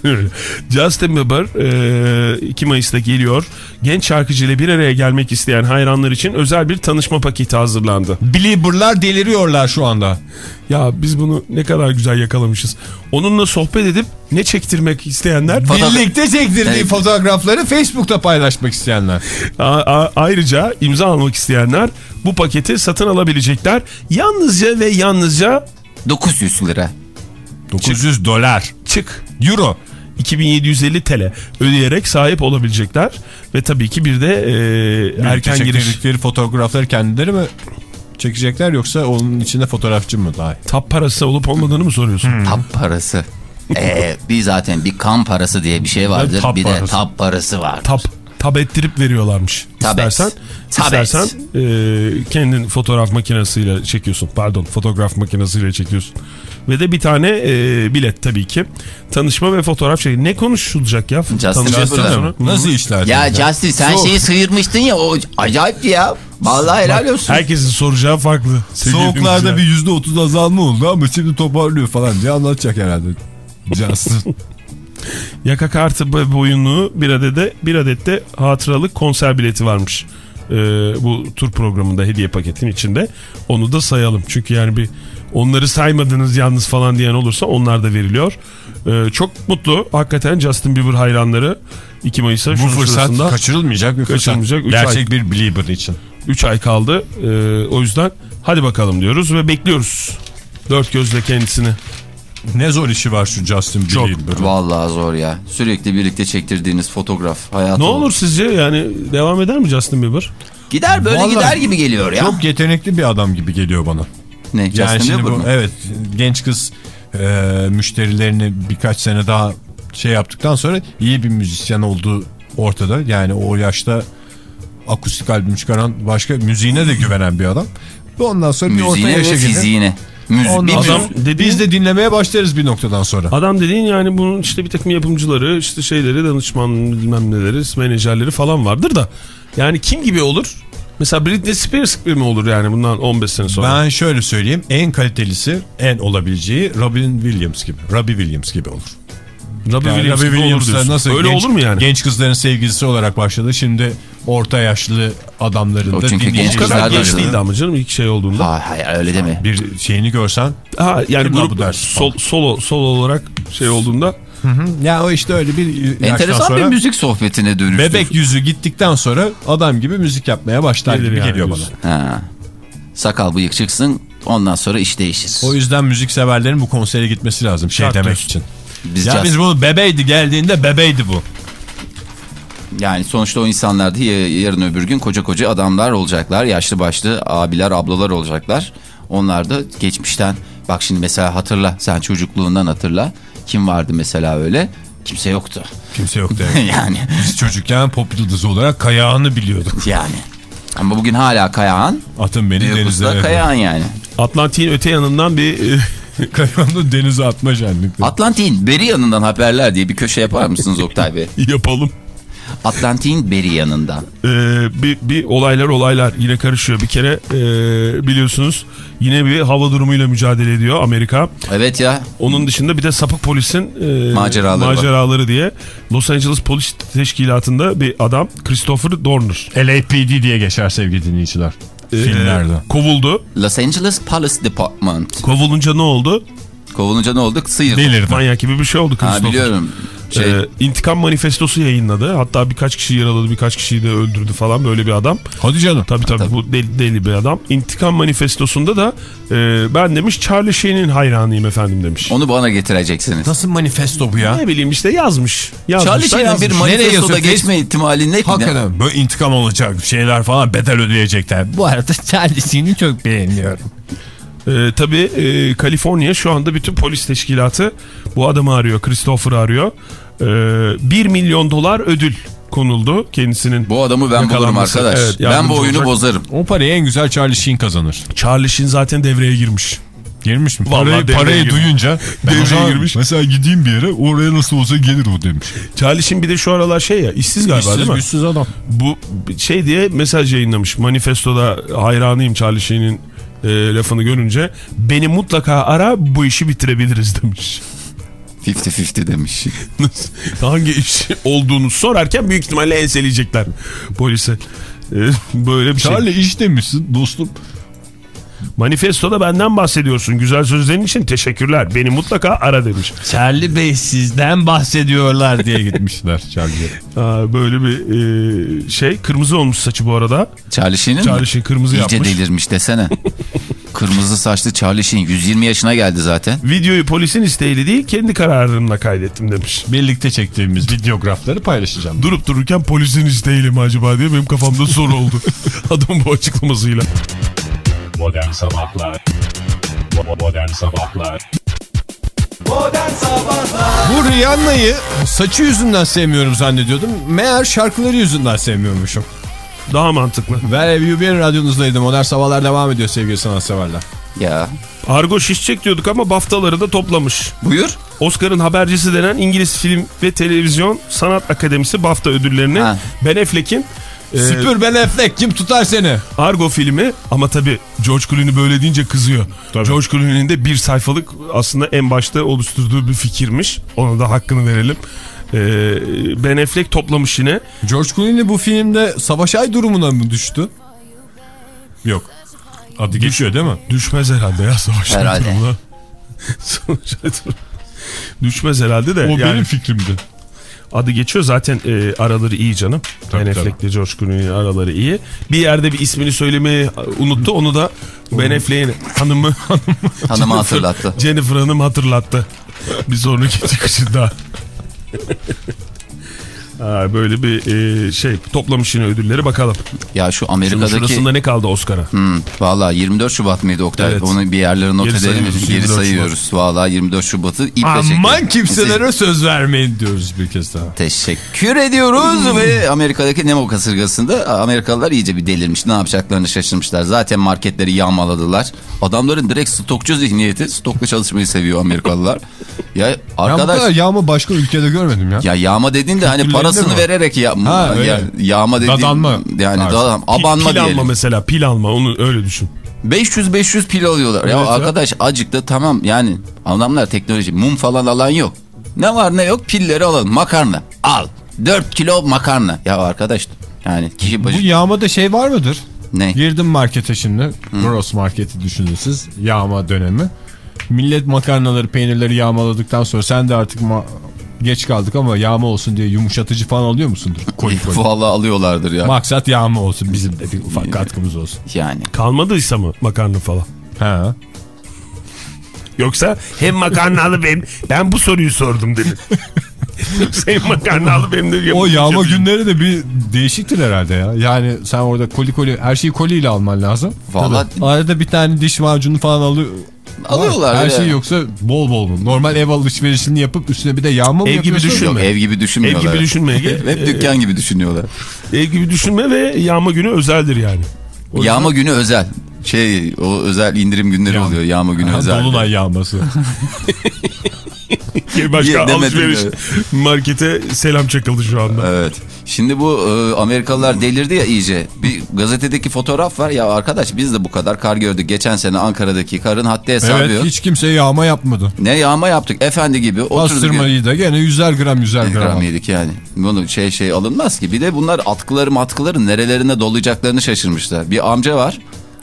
Justin Bieber e, 2 Mayıs'ta geliyor. Genç şarkıcıyla bir araya gelmek isteyen hayranlar için özel bir tanışma paketi hazırlandı. Belieber'lar deliriyorlar şu anda. Ya biz bunu ne kadar güzel yakalamışız. Onunla sohbet edip ne çektirmek isteyenler Fotoğraf- Birlikte çektirdiği Evet. fotoğrafları Facebook'ta paylaşmak isteyenler. A- a- ayrıca imza almak isteyenler bu paketi satın alabilecekler. Yalnızca ve yalnızca 900 lira. 900 dolar. çık Euro. 2750 TL ödeyerek sahip olabilecekler ve tabii ki bir de e, erken giriş fotoğrafları kendileri mi çekecekler yoksa onun içinde fotoğrafçı mı dahi? tap parası olup olmadığını mı soruyorsun? Tap parası. Ee, bir zaten bir kan parası diye bir şey vardır. tap bir de parası. tap parası var. Tap tab ettirip veriyorlarmış. Tabet. İstersen, Tabet. istersen e, kendin fotoğraf makinesiyle çekiyorsun. Pardon fotoğraf makinesiyle çekiyorsun. Ve de bir tane e, bilet tabii ki. Tanışma ve fotoğraf şey. Ne konuşulacak ya? Bieber'la. sonra. Nasıl işler? Ya sizce? Justin sen Soğuk. şeyi sıyırmıştın ya o acayipti ya. Vallahi helal olsun. Herkesin soracağı farklı. sevgili Soğuklarda bir %30 azalma oldu ama şimdi toparlıyor falan diye anlatacak herhalde. Justin. Yaka kartı boyunluğu bir adede bir adette hatıralık konser bileti varmış. Ee, bu tur programında hediye paketin içinde. Onu da sayalım. Çünkü yani bir onları saymadınız yalnız falan diyen olursa onlar da veriliyor. Ee, çok mutlu. Hakikaten Justin Bieber hayranları 2 Mayıs'ta Bu fırsat kaçırılmayacak bir fırsat. Kaçırılmayacak, üç Gerçek bir belieber için. 3 ay kaldı. Ee, o yüzden hadi bakalım diyoruz ve bekliyoruz. Dört gözle kendisini. Ne zor işi var şu Justin Çok. Bieber'ın. Vallahi zor ya. Sürekli birlikte çektirdiğiniz fotoğraf. Hayatı Ne olur sizce yani devam eder mi Justin Bieber? Gider böyle Vallahi gider gibi geliyor ya. Çok yetenekli bir adam gibi geliyor bana. Ne? Yani Justin şimdi Bieber bu mı? evet genç kız e, müşterilerini birkaç sene daha şey yaptıktan sonra iyi bir müzisyen olduğu ortada. Yani o yaşta akustik albüm çıkaran başka müziğine de güvenen bir adam. Ve ondan sonra bir orta Müziğine ve yaşa fiziğine. Müzik, Ondan müzik- dediğin- biz de dinlemeye başlarız bir noktadan sonra. Adam dediğin yani bunun işte bir takım yapımcıları, işte şeyleri, danışman bilmem neleri, menajerleri falan vardır da. Yani kim gibi olur? Mesela Britney Spears gibi mi olur yani bundan 15 sene sonra? Ben şöyle söyleyeyim en kalitelisi en olabileceği Robin Williams gibi. Robbie Williams gibi olur. Robbie Yani Williams Robbie olur Williams diyorsun. nasıl Öyle genç, olur mu yani? Genç kızların sevgilisi olarak başladı. Şimdi orta yaşlı adamların O da çünkü genç O kadar kızlar genç değildi ama canım ilk şey olduğunda. Ha, hayır öyle deme. bir şeyini görsen Ha, yani bu grup sol, solo solo olarak şey olduğunda ya o işte öyle bir yaştan Enteresan sonra bir müzik sohbetine dönüştü. bebek yüzü gittikten sonra adam gibi müzik yapmaya başlar Gelir gibi yani geliyor bana. diyorsun. Ha. Sakal bıyık çıksın ondan sonra iş değişir. O yüzden müzik severlerin bu konsere gitmesi lazım şey Şart demek diyorsun. için. Biz Ya biz bunu bebeydi geldiğinde bebeydi bu. Yani sonuçta o insanlar da ya- yarın öbür gün koca koca adamlar olacaklar. Yaşlı başlı abiler ablalar olacaklar. Onlar da geçmişten bak şimdi mesela hatırla sen çocukluğundan hatırla. Kim vardı mesela öyle? Kimse yoktu. Kimse yoktu. yani Biz çocukken pop yıldızı olarak kayağını biliyorduk. yani. Ama bugün hala Kayağan. Atın beni Büyük denize. Kayağan yani. Atlantik'in öte yanından bir e, Kayağını denize atma şenlikleri. Atlantik'in beri yanından haberler diye bir köşe yapar mısınız Oktay Bey? yapalım. Atlantik'in beri yanından. Ee, bir, bir olaylar olaylar yine karışıyor. Bir kere e, biliyorsunuz yine bir hava durumuyla mücadele ediyor Amerika. Evet ya. Onun dışında bir de sapık polisin e, Maceraları var. maceraları diye Los Angeles Polis Teşkilatı'nda bir adam Christopher Dorner LAPD diye geçer sevgili dinleyiciler. e, Filmlerde. kovuldu. Los Angeles Police Department. Kovulunca ne oldu? Kovulunca ne oldu? Sıyırdı. Delirdi. Manyak gibi bir şey oldu Ha Christopher. biliyorum. Şey, Ee, intikam manifestosu yayınladı. Hatta birkaç kişi yaraladı, birkaç kişiyi de öldürdü falan böyle bir adam. Hadi canım. Tabii tabii, bu deli, deli bir adam. İntikam manifestosunda da e, ben demiş Charlie Sheen'in hayranıyım efendim demiş. onu bana getireceksiniz. Nasıl manifesto bu ya? Ne bileyim işte yazmış. yazmış Charlie Sheen'in bir manifestoda geçme ihtimali ne? Hakikaten böyle intikam olacak şeyler falan bedel ödeyecekler. Bu arada Chelsea'ni çok beğeniyorum. Ee, tabii e, Kaliforniya şu anda bütün polis teşkilatı bu adamı arıyor. Christopher'ı arıyor. Ee, 1 milyon dolar ödül konuldu kendisinin. Bu adamı ben bulurum arkadaş. evet, ben bu oyunu olacak. bozarım. O parayı en güzel Charlie Sheen kazanır. Charlie Sheen zaten devreye girmiş. Girmiş mi? Vallahi Parayı, parayı girmiş. duyunca Devreye girmiş. Mesela gideyim bir yere oraya nasıl olsa gelir o demiş. Charlie Sheen bir de şu aralar şey ya işsiz galiba değil İşsiz mi? güçsüz adam. Bu şey diye mesaj yayınlamış. Manifestoda hayranıyım Charlie Sheen'in e, lafını görünce. Beni mutlaka ara bu işi bitirebiliriz demiş. 50-50 demiş. Hangi iş olduğunu sorarken büyük ihtimalle enseleyecekler polise. E, böyle bir şey. Charlie iş demişsin dostum. Manifestoda benden bahsediyorsun. Güzel sözlerin için teşekkürler. Beni mutlaka ara demiş. Charlie Bey sizden bahsediyorlar diye gitmişler Charlie'ye. Aa, böyle bir e, şey. Kırmızı olmuş saçı bu arada. Charlie Sheen'in? Charlie Sheen kırmızı İyice yapmış. delirmiş desene. Kırmızı saçlı Charlie Sheen 120 yaşına geldi zaten. Videoyu polisin isteğiyle değil kendi kararımla kaydettim demiş. Birlikte çektiğimiz videografları paylaşacağım. Durup dururken polisin isteğiyle mi acaba diye benim kafamda soru oldu. Adamın bu açıklamasıyla. Modern Sabahlar Bo- Modern Sabahlar Bu Rihanna'yı saçı yüzünden sevmiyorum zannediyordum. Meğer şarkıları yüzünden sevmiyormuşum. Daha mantıklı. Ver Have You Been radyonuzdaydı. Modern Sabahlar devam ediyor sevgili sanatseverler. Ya Argo şişecek diyorduk ama BAFTA'ları da toplamış. buyur. Oscar'ın habercisi denen İngiliz Film ve Televizyon Sanat Akademisi BAFTA ödüllerini Ha. Ben Affleck'in e, Süpür Ben Affleck kim tutar seni? Argo filmi ama tabi George Clooney böyle deyince kızıyor. Tabii. George Clooney'nin de bir sayfalık aslında en başta oluşturduğu bir fikirmiş. Ona da hakkını verelim. Ee, ben Affleck toplamış yine. George Clooney bu filmde Savaş Ay durumuna mı düştü? Yok. Adı geçiyor değil mi? Düşmez herhalde ya savaştan Herhalde. durumuna. Savaştan durum- Düşmez herhalde de. O yani benim fikrimdi. Adı geçiyor zaten e, araları iyi canım. Tabii, ben tabii. Affleck'le George Clooney'in araları iyi. Bir yerde bir ismini söylemeyi unuttu. Onu da Ben Affleck'in hanımı, hanımı Hanımı hatırlattı. Jennifer Hanım hatırlattı. Bir sonraki çıkışında. Ha, böyle bir e, şey toplamış yine ödülleri bakalım. Ya şu Amerika'daki... şurasında ne kaldı Oscar'a? Hmm, Valla 24 Şubat mıydı Oktay? Evet. Onu bir yerlere not Geri edelim. sayıyoruz, Geri 24 sayıyoruz. Valla 24 Şubat'ı iple çekelim. Aman kimselere söz vermeyin diyoruz bir kez daha. Teşekkür ediyoruz ve Amerika'daki Nemo kasırgasında Amerikalılar iyice bir delirmiş. Ne yapacaklarını şaşırmışlar. Zaten marketleri yağmaladılar. Adamların direkt stokçu zihniyeti. Stokla çalışmayı seviyor Amerikalılar. Ya Ya bu arkadaş kadar yağma başka ülkede görmedim ya. ya yağma dediğin de hani parasını vererek ya, Ha, ya yağma dediğin Dadanma yani Pil- abanma pil diyelim. alma mesela pil alma onu öyle düşün. 500 500 pil alıyorlar. ya Evet ya. arkadaş acıktı tamam yani adamlar teknoloji mum falan alan yok. Ne var ne yok pilleri alalım. Makarna al. 4 kilo makarna. Ya arkadaş yani kişi Bu başı yağmada şey var mıdır? ne? Girdim markete şimdi. Gross marketi düşünün siz. Yağma dönemi. Millet makarnaları, peynirleri yağmaladıktan sonra sen de artık ma- geç kaldık ama yağma olsun diye yumuşatıcı falan alıyor musundur? Koy koy. Vallahi alıyorlardır ya. Maksat yağma olsun bizim de bir ufak katkımız olsun. Yani. Kalmadıysa mı makarna falan? Ha. Yoksa hem makarna alıp hem ben bu soruyu sordum dedi. Yoksa hem makarna alıp hem de O yağma günleri de bir değişiktir herhalde ya. Yani sen orada koli koli her şeyi koliyle alman lazım. Vallahi- Tabii. Arada bir tane diş macunu falan alıyor. Alıyorlar Her şey yoksa bol bol mu? Normal ev alışverişini yapıp üstüne bir de yağma mı Ev gibi düşün. Yok Düşünme. ev gibi Ev düşünmüyorlar. gibi düşünme. Hep dükkan gibi düşünüyorlar. Ev gibi düşünme ve yağma günü özeldir yani. O yüzden- Yağma günü özel. Şey o özel indirim günleri Yağma. oluyor. Yağma günü Ha, özel. Dolunay yağması. Başka alışveriş markete selam çakıldı şu anda. Evet. Şimdi bu e, Amerikalılar delirdi ya iyice. Bir gazetedeki fotoğraf var ya arkadaş biz de bu kadar kar gördük. Geçen sene Ankara'daki karın haddi hesabı evet yok. hiç kimse yağma yapmadı. Ne yağma yaptık efendi gibi oturduk. Pastırmayı da gene yüzer gram yüzer gram. gram yedik yani. Bunu şey şey alınmaz ki. Bir de bunlar atkıları matkıları nerelerine dolayacaklarını şaşırmışlar. Bir amca var.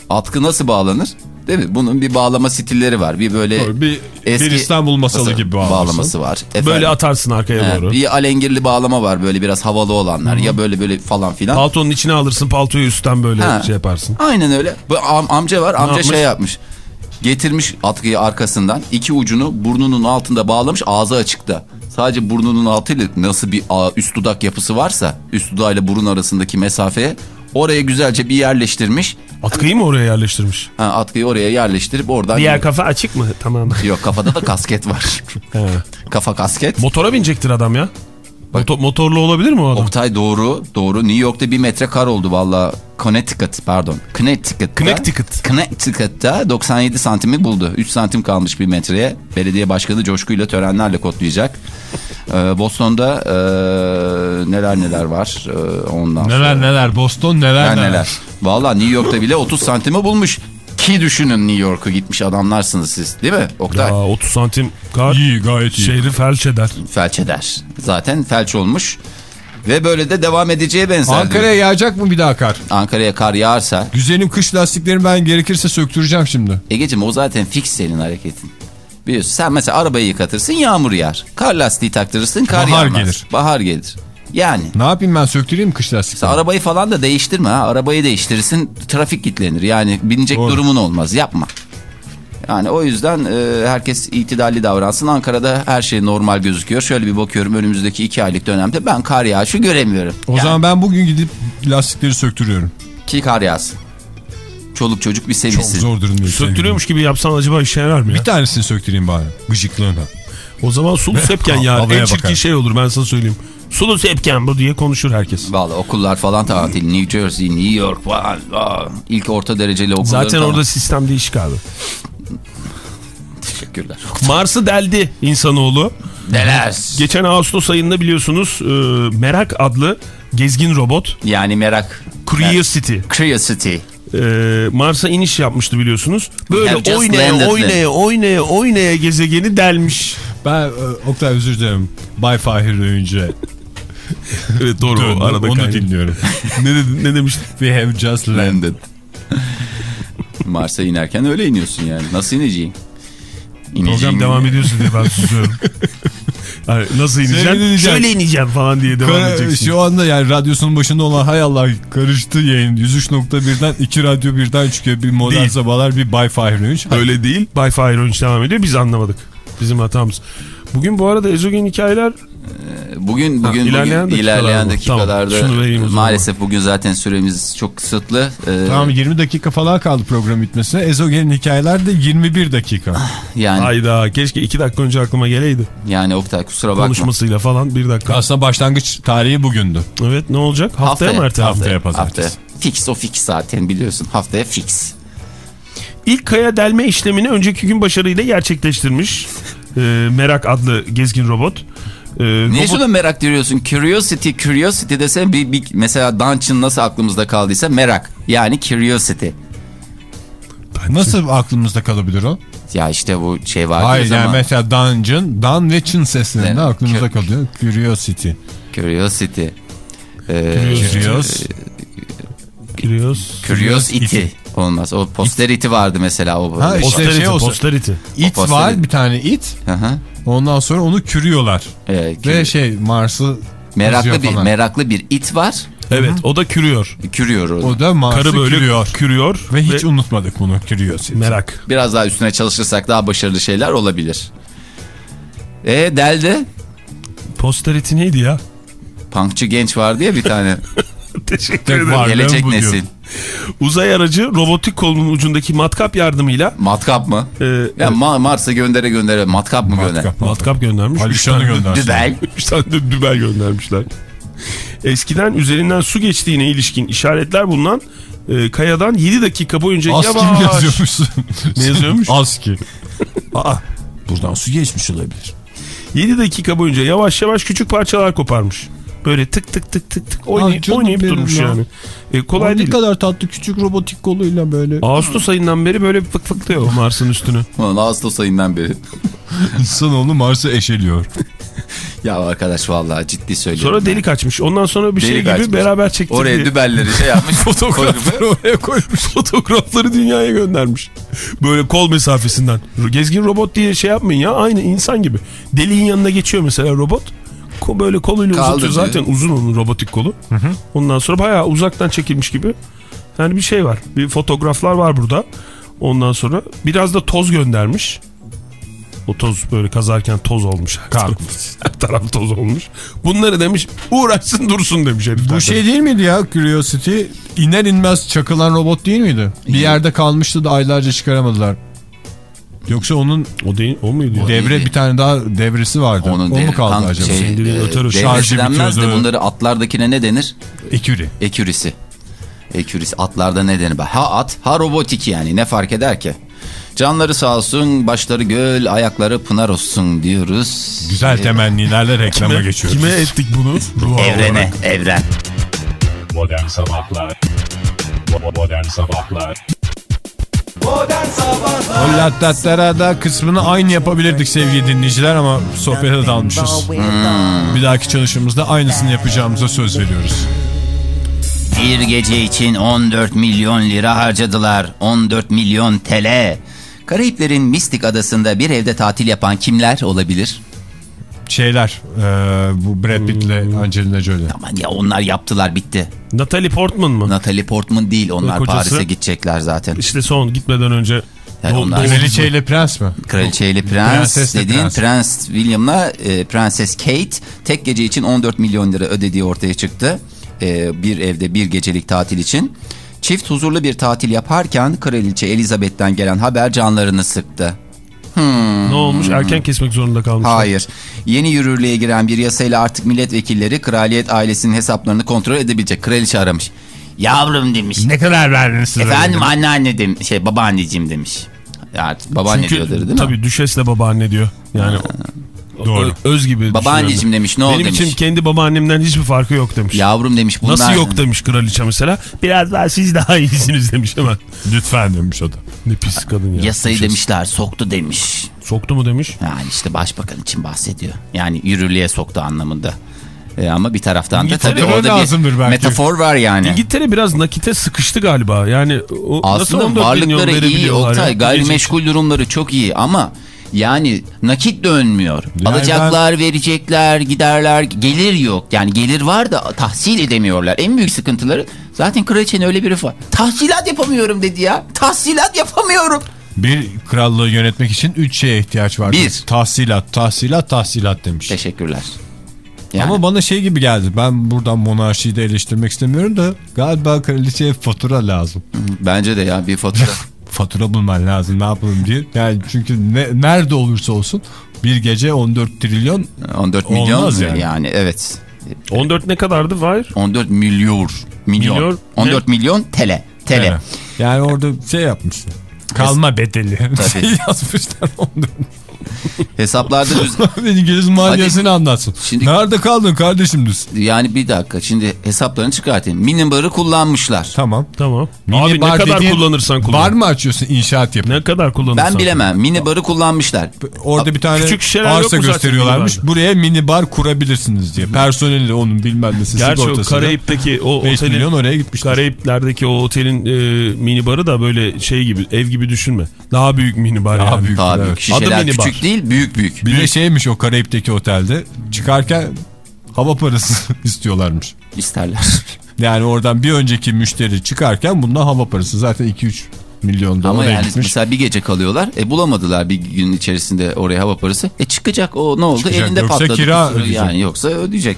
Atkı nasıl bağlanır? Değil mi? Bunun bir bağlama stilleri var. Bir böyle Bir, bir İstanbul masalı gibi bağlaması. bağlaması var. Efendim, Böyle atarsın arkaya he, doğru. bir alengirli bağlama var böyle biraz havalı olanlar. Ya böyle böyle falan filan. Paltonun içine alırsın paltoyu üstten böyle Ha. şey yaparsın. Aynen öyle. Bu am- amca var. Amca yapmış? şey yapmış. Getirmiş atkıyı arkasından. iki ucunu burnunun altında bağlamış. Ağzı açıkta. Sadece burnunun altıyla nasıl bir üst dudak yapısı varsa üst dudağıyla burun arasındaki mesafeye oraya güzelce bir yerleştirmiş. Atkıyı mı oraya yerleştirmiş? Ha, atkıyı oraya yerleştirip oradan... Diğer kafa açık mı? Tamam. Yok kafada da kasket var. Kafa kasket. Motora binecektir adam ya. Moto- motorlu olabilir mi o adam? Oktay doğru doğru. New York'ta bir metre kar oldu valla. Connecticut pardon. Connecticut'ta. Connecticut. Connecticut'ta 97 santimi buldu. 3 santim kalmış bir metreye. Belediye başkanı coşkuyla törenlerle kutlayacak. Ee, Boston'da e, neler neler var. Ee, ondan sonra. Neler neler Boston neler Neler neler. neler. Valla New York'ta bile 30 santimi bulmuş. Ki düşünün New York'a gitmiş adamlarsınız siz değil mi Oktay? Ya 30 santim kar İyi gayet iyi. şehri felç eder. Felç eder. Zaten felç olmuş. Ve böyle de devam edeceğe benzer. Ankara'ya yağacak mı bir daha kar? Ankara'ya kar yağarsa Güzelim kış lastiklerimi ben gerekirse söktüreceğim şimdi. Egeciğim o zaten fix senin hareketin. Biliyorsun sen mesela arabayı yıkatırsın yağmur yağar. Kar lastiği taktırırsın kar Bahar yağmaz. gelir. Bahar gelir. Yani. Ne yapayım ben söktüreyim mi kış Sen lastiklerimi? arabayı falan da değiştirme ha. Arabayı değiştirirsin trafik kilitlenir. Yani binecek Doğru. durumun olmaz. Yapma. Yani o yüzden e, herkes itidalli davransın. Ankara'da her şey normal gözüküyor. Şöyle bir bakıyorum önümüzdeki iki aylık dönemde ben kar yağışı göremiyorum. O Yani zaman ben bugün gidip lastikleri söktürüyorum. ki kar yağsın. Çoluk çocuk bir Çok sevinsin. zor durumdayım. Söktürüyormuş gibi yapsan acaba işe yarar mı ya? Bir tanesini söktüreyim bari. Gıcıklığına. O zaman sulu sepken ya. En çirkin bakar. şey olur ben sana söyleyeyim. Sulu sepken bu diye konuşur herkes. Valla okullar falan tatil. New Jersey, New York falan. Aa, ilk orta dereceli okullar. Zaten falan. orada sistem değişik abi. Teşekkürler. Mars'ı deldi insanoğlu. Neler? Geçen Ağustos ayında biliyorsunuz e, Merak adlı gezgin robot Yani merak. Curiosity Curiosity. e, Mars'a iniş yapmıştı biliyorsunuz. Böyle oynaya landed oynaya oynaya oynaya gezegeni delmiş. Ben e, Oktay özür dilerim. Bay Fahir önce Evet doğru döndüm, o arada onu dinliyorum. ne, dedi, ne demiştin? We have just landed. Mars'a inerken öyle iniyorsun yani. Nasıl ineceğim? Program devam ediyorsun diye ben susuyorum. Yani nasıl ineceğim? ineceğim. Şöyle ineceğim falan diye devam Kara- edeceksin. şu anda yani radyosunun başında olan hay Allah karıştı yayın. 103.1'den 2 radyo birden çıkıyor. Bir modern Değil. sabahlar bir Bay Fahir Öğünç. Öyle değil. Bay Fire Önç devam ediyor. Biz anlamadık. Bizim hatamız. Bugün bu arada ezogen hikayeler Bugün bugün ilerleyen bugün dakikalar ilerleyen dakikalarda Tamam, maalesef bugün zaten süremiz çok kısıtlı. Ee, Tamam 20 dakika falan kaldı program bitmesine. Ezogel'in hikayeler de 21 dakika. yani Hayda keşke iki dakika önce aklıma geleydi. yani Oktay kusura bakma. Konuşmasıyla falan bir dakika. Aslında başlangıç tarihi bugündü. Evet ne olacak? Haftaya, mı ertelendi? Haftaya pazartesi. Haftaya. Fix o fix zaten biliyorsun. Haftaya fix. İlk kaya delme işlemini önceki gün başarıyla gerçekleştirmiş. Ee, Merak adlı gezgin robot. Ee, Niye robot- şuna merak diyorsun? Curiosity, curiosity desen bir, bir mesela Dungeon nasıl aklımızda kaldıysa merak. Yani curiosity. Nasıl aklımızda kalabilir o? Ya işte bu şey var Hayır ya yani zaman. mesela Dungeon, Dan ve Çin seslerinde Evet. aklımızda kalıyor. Curiosity. Curiosity. Ee, Curios. Giriyoruz. Curiosity. Olmaz. O posterity vardı mesela. O Ha, işte Posterity, şey olsa- posterity. It posterity. var bir tane it. Hı hı. Ondan sonra onu kürüyorlar. Ee, Ve kü- şey Mars'ı meraklı bir falan. meraklı bir it var. Evet o da kürüyor. Kürüyor onu. O da Mars'ı Karı böyle kürüyor. kürüyor. Ve hiç unutmadık bunu Curiosity. merak. Biraz daha üstüne çalışırsak daha başarılı şeyler olabilir. E Del'de Posterity neydi ya? punkçı genç vardı ya bir tane. Teşekkür ederim. Gelecek nesil. Uzay aracı robotik kolunun ucundaki matkap yardımıyla Matkap mı? e, Ya Ma- Mars'a göndere göndere matkap mı gönder? Matkap. göndermiş. Alişan'ı göndersin. Dübel. Üç tane de dübel göndermişler. Eskiden üzerinden su geçtiğine ilişkin işaretler bulunan e, kayadan 7 dakika boyunca mi yavaş... yazıyormuşsun? Ne yazıyormuş? ASCII. Aa, buradan su geçmiş olabilir. 7 dakika boyunca yavaş yavaş küçük parçalar koparmış. Böyle tık tık tık tık tık oynay- Ay canım oynayıp durmuş ya. yani. E, kolay ne değil. kadar tatlı küçük robotik koluyla böyle. Ağustos ayından beri böyle fık fıklıyor Mars'ın üstünü. Ulan Ağustos ayından beri. İnsanoğlu Mars'ı eşeliyor. Ya arkadaş vallahi ciddi söylüyorum. Sonra delik açmış. Ondan sonra bir şey Delik gibi açmış. beraber çekti. Oraya dübelleri şey yapmış. Fotoğrafları oraya koymuş. Fotoğrafları dünyaya göndermiş. Böyle kol mesafesinden. Gezgin robot diye şey yapmayın ya. Aynı insan gibi. Deliğin yanına geçiyor mesela robot. Ko böyle koluyla Kaldırıyor. uzatıyor. Zaten uzun onun robotik kolu. Ondan sonra bayağı uzaktan çekilmiş gibi. Yani bir şey var. Bir fotoğraflar var burada. Ondan sonra biraz da toz göndermiş. O toz böyle kazarken toz olmuş. Her taraf, her taraf toz olmuş. Bunları demiş uğraşsın dursun demiş herifler. Bu şey değil miydi ya Curiosity? İner inmez çakılan robot değil miydi? Bir yerde kalmıştı da aylarca çıkaramadılar. Yoksa onun O değil, o muydu? ya? devre değildi. bir tane daha devresi vardı. Onun o mu kaldı kan- acaba? Şey, Şimdi e, ötürü şarjı denmez de bitiyordu. bunları atlardakine ne denir? Eküri. Ekürisi. Ekürisi. Atlarda ne denir? Ha at, ha robotik yani. Ne fark eder ki? Canları sağ olsun, başları göl, ayakları pınar olsun diyoruz. Güzel temennilerle reklama Kime, geçiyoruz. kime ettik bunu? Ruh Evrene, olarak. evren. Modern Sabahlar Bo- Modern Sabahlar O kısmını aynı yapabilirdik sevgili dinleyiciler ama sohbete dalmışız. Bir dahaki çalışmamızda aynısını yapacağımıza söz veriyoruz. Bir gece için 14 milyon lira harcadılar. 14 milyon TL. Karayiplerin Mistik Adası'nda bir evde tatil yapan kimler olabilir? Şeyler e, bu Brad Pitt'le Angelina Jolie. Aman ya onlar yaptılar bitti. Natalie Portman mı? Natalie Portman değil onlar Kocası? Paris'e gidecekler zaten. İşte son gitmeden önce. Yani onlar- Kraliçe ile prens mi? Kraliçeyle prens Prensesle dediğin prens. prens, William'la e, prenses Kate tek gece için 14 milyon lira ödediği ortaya çıktı. E, bir evde bir gecelik tatil için. Çift huzurlu bir tatil yaparken kraliçe Elizabeth'ten gelen haber canlarını sıktı. Ne olmuş? Erken kesmek zorunda kalmışlar. Hayır. Yeni yürürlüğe giren bir yasayla artık milletvekilleri kraliyet ailesinin hesaplarını kontrol edebilecek. Kraliçe aramış. Yavrum demiş. Ne kadar verdiniz size? Efendim anneanne demiş. Şey babaanneciğim demiş. Ya artık babaanne Çünkü diyordur değil mi? tabii düşesle babaanne diyor. Yani Doğru. Öz gibi. Babaanneciğim demiş, ne oldu Benim demiş. için kendi babaannemden hiçbir farkı yok demiş. Yavrum demiş bunlar. Nasıl yok demiş kraliçe mesela. Biraz daha siz daha iyisiniz demiş hemen. Lütfen demiş o da. Ne pis kadın ya. Yasayı Düşes. demişler soktu demiş. Soktu mu demiş. Yani işte başbakan için bahsediyor. Yani yürürlüğe soktu anlamında. E ama bir taraftan da tabii orada bir belki. metafor var yani. İngiltere biraz nakite sıkıştı galiba. Yani o nasıl Aslında 14 milyon varlıkları iyi? Oktay gayrimeşgul durumları çok iyi ama yani nakit dönmüyor. Yani Alacaklar, verecekler, giderler, gelir yok. Yani gelir var da tahsil edemiyorlar. En büyük sıkıntıları zaten kraliçenin öyle biri var. Tahsilat yapamıyorum dedi ya. Tahsilat yapamıyorum. Bir krallığı yönetmek için üç şeye ihtiyaç var. Bir. Tahsilat, tahsilat, tahsilat demiş. Teşekkürler. Yani. Ama bana şey gibi geldi. Ben buradan monarşiyi de eleştirmek istemiyorum da galiba kraliçeye fatura lazım. Bence de ya bir fatura. Fatura bulman lazım ne yapalım diye. Yani çünkü ne, nerede olursa olsun bir gece 14 trilyon 14 milyon Olmaz yani. yani. evet. 14 ne kadardı Fahir? 14 milyon. Milyon. Milyon. 14 milyon TL. TL. Evet. Yani orada şey yapmışlar. Kalma bedeli. Tabii. Şey yazmışlar ondan. Hesaplarda düz... İngiliz maliyesini anlatsın. Şimdi- Nerede kaldın kardeşim diyorsun. yani bir dakika şimdi hesaplarını çıkartayım. Minibarı kullanmışlar. Tamam. Tamam. Mini Abi ne kadar dediğin kullanırsan kullan. Bar mı açıyorsun inşaat yapıp? Ne kadar kullanırsan. Ben bilemem. Minibarı kullanmışlar. Orada bir tane Küçük arsa gösteriyorlarmış. Buraya mini bar kurabilirsiniz diye. Personeli onun bilmem nesi Gerçi o. Karayip'teki o 5 otelin milyon oraya gitmişler. Karayipler'deki o otelin e, minibarı da böyle şey gibi ev gibi düşünme. Daha büyük minibar Daha yani. büyük. Daha Evet. büyük. Şişeler Adı minibar. Küçük değil büyük büyük. Bir de şeymiş o Karayip'teki otelde çıkarken hava parası istiyorlarmış. İsterler. Yani oradan bir önceki müşteri çıkarken bundan hava parası zaten 2-3 milyon dolar Ama yani gitmiş. mesela bir gece kalıyorlar. E bulamadılar bir gün içerisinde oraya hava parası. E çıkacak o ne oldu? Çıkacak. Elinde Yoksa patladı. kira Kusura- ödeyecek. Yani yoksa ödeyecek.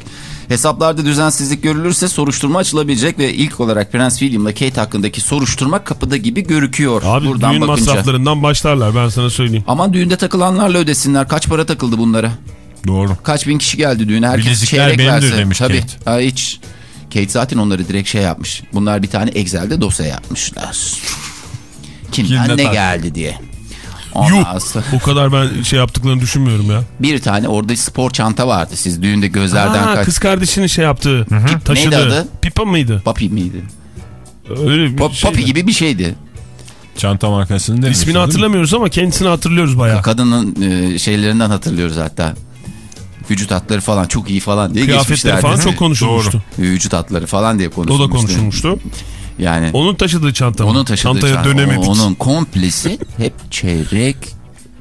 Hesaplarda düzensizlik görülürse soruşturma açılabilecek ve ilk olarak Prens William'la Kate hakkındaki soruşturma kapıda gibi görüküyor. Abi Buradan düğün bakınca. masraflarından başlarlar ben sana söyleyeyim. Aman düğünde takılanlarla ödesinler. Kaç para takıldı bunlara? Doğru. Kaç bin kişi geldi düğüne? Herkes Bilezikler çeyrek verse. demiş Tabii. Kate. Ha, hiç. Kate zaten onları direkt şey yapmış. Bunlar bir tane Excel'de dosya yapmışlar. Kimden Kimde ne geldi diye. Yuh. Sonra O kadar ben şey yaptıklarını düşünmüyorum ya. bir tane orada spor çanta vardı. Siz düğünde gözlerden Aa, kaç... kız kardeşinin şey yaptığı. Taşıdığı. Neydi adı? Pipa mıydı? Papi miydi? Öyle bir Pop, şeydi. Papi gibi bir şeydi. Çanta markasını demiyorsun İsmini hatırlamıyoruz ama kendisini hatırlıyoruz bayağı. Kadının e, şeylerinden hatırlıyoruz hatta. Vücut hatları falan çok iyi falan diye Kıyafetleri geçmişlerdi. falan çok konuşulmuştu. Vücut hatları falan diye O konuşulmuştu. da konuşulmuştu. Yani Onun taşıdığı çanta mı? Onun taşıdığı Çantaya çanta. dönemedik. Onun komplesi hep çeyrek,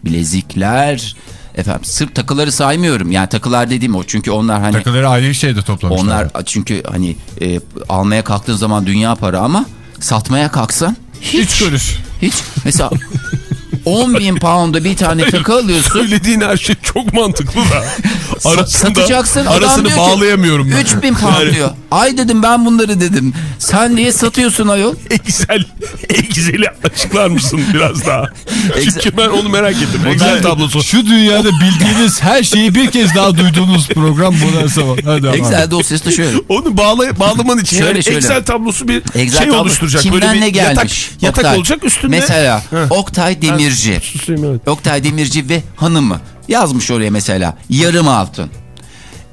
bilezikler, efendim sırf takıları saymıyorum. Yani takılar dediğim o. Çünkü onlar hani Takıları ayrı bir şeyde toplamışlar. onlar çünkü hani e, almaya kalktığın zaman dünya para ama satmaya kalksan hiç kuruş. hiç mesela 10 bin pound'a bir tane takı alıyorsun. Söylediğin her şey çok mantıklı da. Sa- satacaksın. Adam arasını diyor ki, bağlayamıyorum ben. 3000 pound Yani diyor. Ay dedim ben bunları dedim. Sen niye satıyorsun ayol? Excel, Excel'i açıklar mısın biraz daha? Çünkü ben onu merak ettim. Excel tablosu. Şu dünyada bildiğiniz her şeyi bir kez daha duyduğunuz program modern sabah. Hadi ama. Excel dosyası da şöyle. Onu bağlay bağlaman için Şöyle, yani şöyle. Excel tablosu bir Excel şey tablo- oluşturacak. Kimden Böyle bir ne gelmiş? yatak, yatak Oktay. olacak üstünde. Mesela Heh. Oktay Demirci. Susayım evet. Oktay Demirci ve hanımı yazmış oraya mesela. Yarım altın.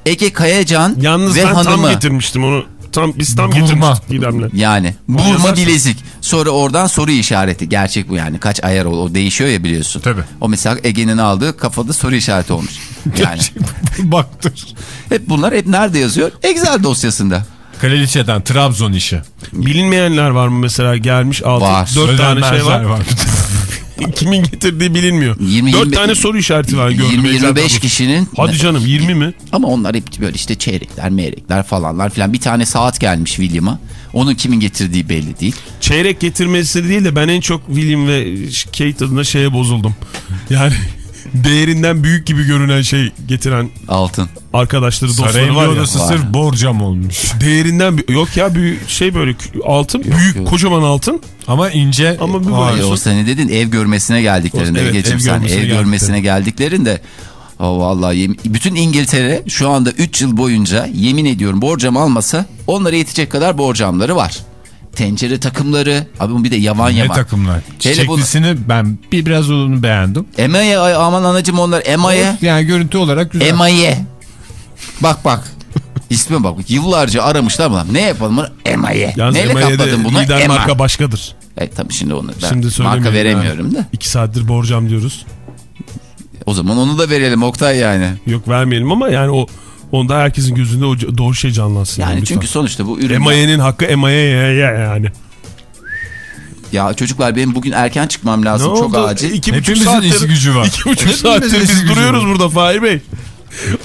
Ege Kayacan Yalnız ve ben hanımı. tam getirmiştim onu. Tam biz tam Burma. getirmiştik Didem'le. Yani burma bilezik. Sonra oradan soru işareti. Gerçek bu yani. Kaç ayar o, o değişiyor ya biliyorsun. Tabii. O mesela Ege'nin aldığı kafada soru işareti olmuş. Yani Baktır. hep bunlar hep nerede yazıyor? Excel dosyasında. Kraliçeden Trabzon işi. Bilinmeyenler var mı mesela gelmiş altı. Var. Dört tane şey Ödenmezler var. Kimin getirdiği bilinmiyor. 20, Dört 20 tane soru işareti var gördüm. Excel 20-25 tablosu. kişinin Hadi canım 20 mi? ama onlar hep böyle işte çeyrekler meyrekler falanlar filan. Bir tane saat gelmiş William'a. Onun kimin getirdiği belli değil. Çeyrek getirmesi değil de ben en çok William ve Kate adına şeye bozuldum. Yani değerinden büyük gibi görünen şey getiren Altın. arkadaşları dostları Sarayın var ya. sırf borcam olmuş. Değerinden. Yok ya büyük şey böyle altın büyük yok. kocaman altın. Ama ince. Ama bir E, o sene dedin ev görmesine geldiklerinde. O- evet, Ege'cim ev sen görmesine ev görmesine geldiklerinde. O vallahi bütün İngiltere şu anda 3 yıl boyunca yemin ediyorum borcam almasa onlara yetecek kadar borcamları var. Tencere takımları. Abi bu bir de yavan Ne yavan. takımlar. Hele bu- Çiçeklisini ben bir biraz onu beğendim. Emaye ay aman anacım onlar Emaye. Yani görüntü olarak güzel. Emaye. Bak bak. İsme bak. Yıllarca aramışlar mı? Ne yapalım bunu? Emaye. Yalnız Neyle Emaye'de kapladın bunu? lider Ema. marka başkadır. E tabii şimdi onu ben Şimdi marka veremiyorum yani. da. İki saattir borcam diyoruz. O zaman onu da verelim Oktay yani. Yok vermeyelim ama yani o onda herkesin gözünde o doğru şey canlansın. Yani lütfen. çünkü sonuçta bu ürün... Emaye'nin hakkı Emaye'ye yani. Ya çocuklar benim bugün erken çıkmam Ne lazım. Çok oldu? acil. İki buçuk Hepimizin saattir, işi gücü var. İki buçuk saattir biz duruyoruz var. burada Fahir Bey.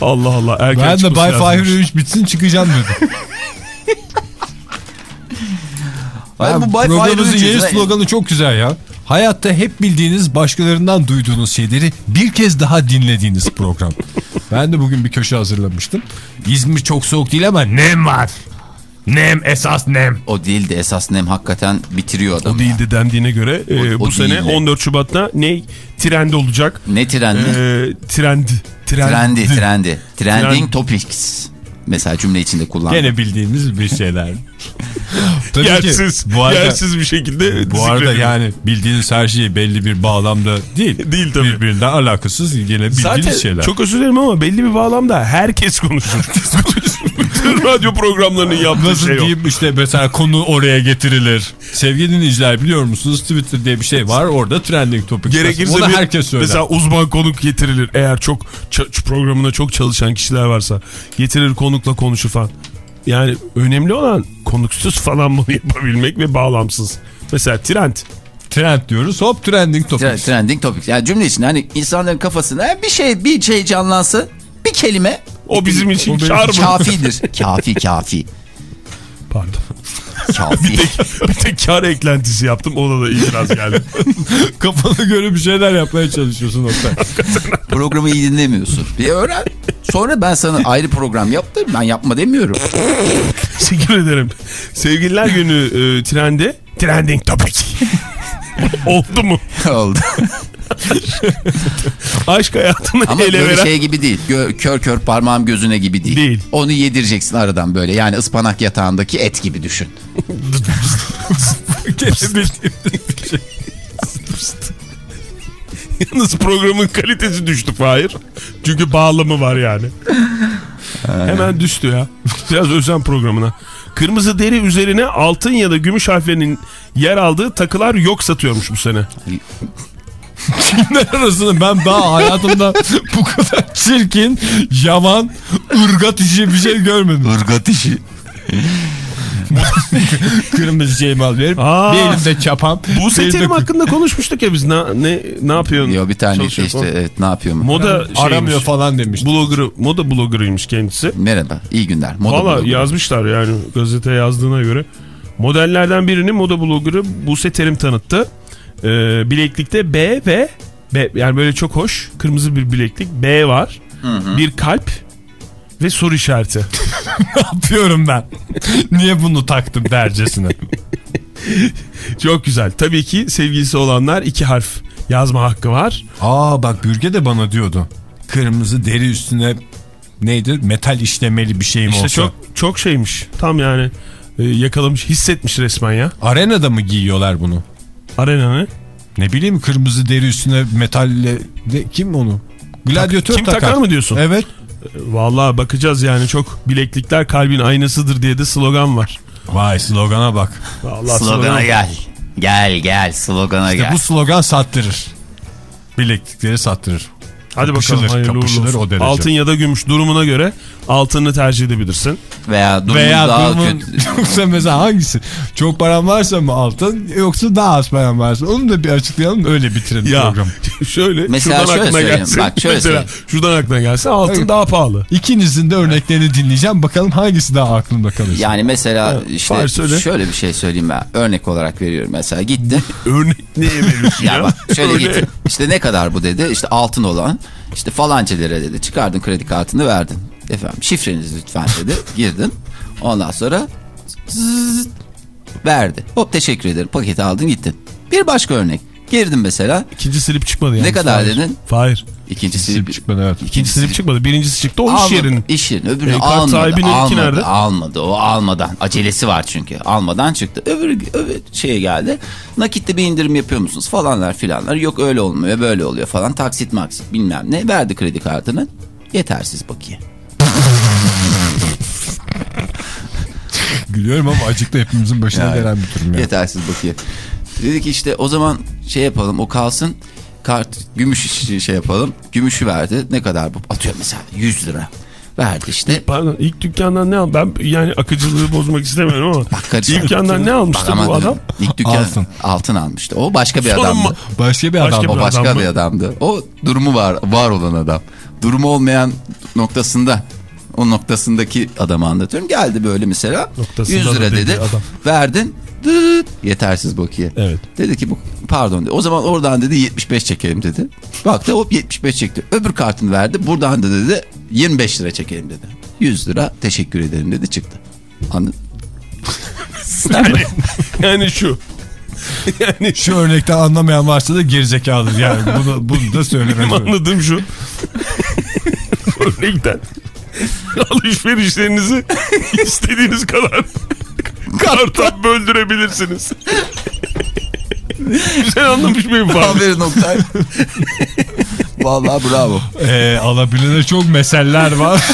Allah Allah. Erken Ben de Bay. Fahir 3 bitsin çıkacağım dedim. Hayır, Ya bu Bay programımızın yeni sloganı çok güzel ya. Hayatta hep bildiğiniz başkalarından duyduğunuz şeyleri bir kez daha dinlediğiniz program. Ben de bugün bir köşe hazırlamıştım. İzmir çok soğuk değil ama nem var. Nem esas nem. O değildi esas nem hakikaten bitiriyor adamı. O değildi dendiğine göre e, O- bu o sene değildi. 14 Şubat'ta ne trend olacak? Ne tren mi? E, trend. trendi, trendi. Trending Trend. topics. Mesela cümle içinde kullandım. Gene bildiğimiz bir şeyler. Tabii ki Yersiz, bu arada, yersiz bir şekilde bu arada yani bildiğiniz her şey belli bir bağlamda değil. Değil tabii. Birbirinden alakasız gene bildiğiniz Zaten şeyler. çok özür dilerim ama belli bir bağlamda herkes konuşur. Bütün radyo programlarının yaptığı Nasıl şey diyeyim işte mesela konu oraya getirilir. Sevgili dinleyiciler biliyor musunuz Twitter diye bir şey var orada trending topic. Gerekirse Onu bir, herkes söyler. mesela uzman konuk getirilir. Eğer çok programına çok çalışan kişiler varsa getirir konukla konuşur falan. Yani önemli olan konuksuz falan bunu yapabilmek ve bağlamsız. Mesela trend. Trend diyoruz hop trending topic. Tre- Trending topics. Yani cümle içinde hani insanların kafasına bir şey bir şey canlansa bir kelime O bizim için kar mı? kafidir. kafi kafi. Pardon. Kafi. bir tek kar eklentisi yaptım. Ona da itiraz geldi. Kafana göre bir şeyler yapmaya çalışıyorsun Oktay. Programı iyi dinlemiyorsun. Bir öğren. Sonra ben sana ayrı program yaptım. Ben yapma demiyorum. Teşekkür ederim. Sevgililer günü e, trendi. Trending topic. Oldu mu? Oldu. Aşk hayatını Ama ele böyle veren. şey gibi değil. Gö- kör kör parmağım gözüne gibi değil. Değil. Onu yedireceksin aradan böyle. Yani ıspanak yatağındaki et gibi düşün. Gene bildiğimiz bir şey. Yalnız programın kalitesi düştü Fahir. Çünkü bağlamı var yani. Hemen düştü ya. Biraz özen programına. Kırmızı deri üzerine altın ya da gümüş harflerinin yer aldığı takılar yok satıyormuş bu sene. Kimler arasında ben daha hayatımda bu kadar çirkin, yaman, ırgat işi bir şey görmedim. Irgat işi. Kırmızı şeyimi alıyorum. Aa. bir elimde çapam. Bu seterim kı- hakkında konuşmuştuk ya biz. Ne, ne, ne yapıyorsun? Yo bir tane işte falan. evet ne yapıyor mu? Moda şeymiş. Aramıyor falan demiş. Bloggerı, moda bloggerıymış kendisi. Merhaba iyi günler. Moda Valla yazmışlar yani gazete yazdığına göre. Modellerden birini moda bloggerı Buse Terim tanıttı. Ee, bileklikte B ve B, yani böyle çok hoş kırmızı bir bileklik B var. Bir kalp ve soru işareti. ne yapıyorum ben? Niye bunu taktım dercesine? çok güzel. Tabii ki sevgilisi olanlar iki harf yazma hakkı var. Aa bak Bürge de bana diyordu. Kırmızı deri üstüne neydi? Metal işlemeli bir şeyim İşte olsa. çok çok şeymiş. Tam yani e, yakalamış, hissetmiş resmen ya. Arenada mı giyiyorlar bunu? Arenanı. Ne bileyim kırmızı deri üstüne metalle de, kim onu? Gladyatör kim takar mı diyorsun? Evet. Vallahi bakacağız yani çok bileklikler kalbin aynasıdır diye de slogan var. Vay slogana bak. Vallahi Slogana slogan- gel. Gel gel slogana İşte gel. bu slogan sattırır. Bileklikleri sattırır. Hadi Kapışılır, bakalım hayırlı kapışılır o derece. Altın ya da gümüş durumuna göre altını tercih edebilirsin. Veya durumun Veya daha durumun kötü. yoksa mesela hangisi? Çok param varsa mı altın yoksa daha az param varsa onu da bir açıklayalım öyle bitirelim Ya programı. şöyle Mesela şuradan şöyle aklına söyleyeyim, gelsin. bak şöyle Mesela söyleyeyim. şuradan aklına gelsin altın Evet. daha pahalı. İkinizin de örneklerini dinleyeceğim bakalım hangisi daha aklımda kalır. Yani mesela Evet, işte söyle. şöyle bir şey söyleyeyim ben. Örnek olarak veriyorum mesela gittin. Örnek neye veriyorsun ya? ya bak şöyle Örnek. gittin. İşte ne kadar bu dedi. İşte altın olan. İşte falanca lira dedi. Çıkardın kredi kartını verdin. Efendim şifrenizi lütfen dedi. Girdin. Ondan sonra zzzz, verdi. Hop teşekkür ederim. Paketi aldın gittin. Bir başka örnek. Girdin mesela. İkinci slip çıkmadı yani. Ne kadar Fahir. dedin? Fahir. İkincisi Silip çıkmadı evet. İkinci slip çıkmadı. Birincisi çıktı o iş Almadı. yerinin. İş yerinin. Öbürü E, almadı. sahibinin almadı, nerede? almadı. O almadan. Acelesi var çünkü. Almadan çıktı. Öbür, öbür şeye geldi. Nakitte bir indirim yapıyor musunuz falanlar filanlar. Yok öyle olmuyor böyle oluyor falan. Taksit maksit bilmem ne. Verdi kredi kartını. Yetersiz bakiye. Gülüyorum ama acıklı hepimizin başına Yani, gelen bir durum ya. Yetersiz bakiye. Dedi ki işte o zaman şey yapalım o kalsın. Kart gümüş şey yapalım. Gümüşü verdi. Ne kadar bu? Atıyorum mesela 100 lira. Verdi işte. Pardon ilk dükkandan ne al? Ben yani akıcılığı bozmak istemiyorum ama Bak ilk dükkandan ne almıştı Bak bu adam? İlk dükkan Altın. altın. almıştı. O başka bir Sorun adamdı. Başka bir Başka adam. bir O başka adam bir adamdı. O durumu var var olan adam. Durumu olmayan noktasında o noktasındaki adamı anlatıyorum. Geldi böyle mesela Noktasında 100 da lira dedi. adam. Verdin. Dıt, yetersiz bakiye. Evet. Dedi ki bu pardon dedi. O zaman oradan dedi 75 çekelim dedi. Baktı hop 75 çekti. Öbür kartını verdi. Buradan da dedi 25 lira çekelim dedi. 100 lira teşekkür ederim dedi çıktı. Anladın? Yani, yani şu. Yani Şu örnekten anlamayan varsa da gerizekalıdır yani. Bunu, bunu da söylemek benim anladığım şu. Örnekten. Alışverişlerinizi istediğiniz kadar karttan böldürebilirsiniz. Güzel anlamış mıyım Fahri? Aferin Oktay. Vallahi bravo. Ee, alabilene çok meseller var.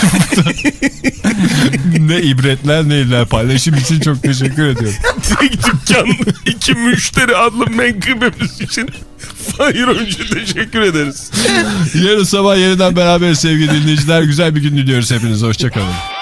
ne ibretler ne iller paylaşım için çok teşekkür ediyorum. Tek dükkan iki müşteri adlı menkıbemiz için Fahir önce teşekkür ederiz. Yarın sabah yeniden beraber sevgili dinleyiciler. Güzel bir gün diliyoruz hepinize. Hoşçakalın.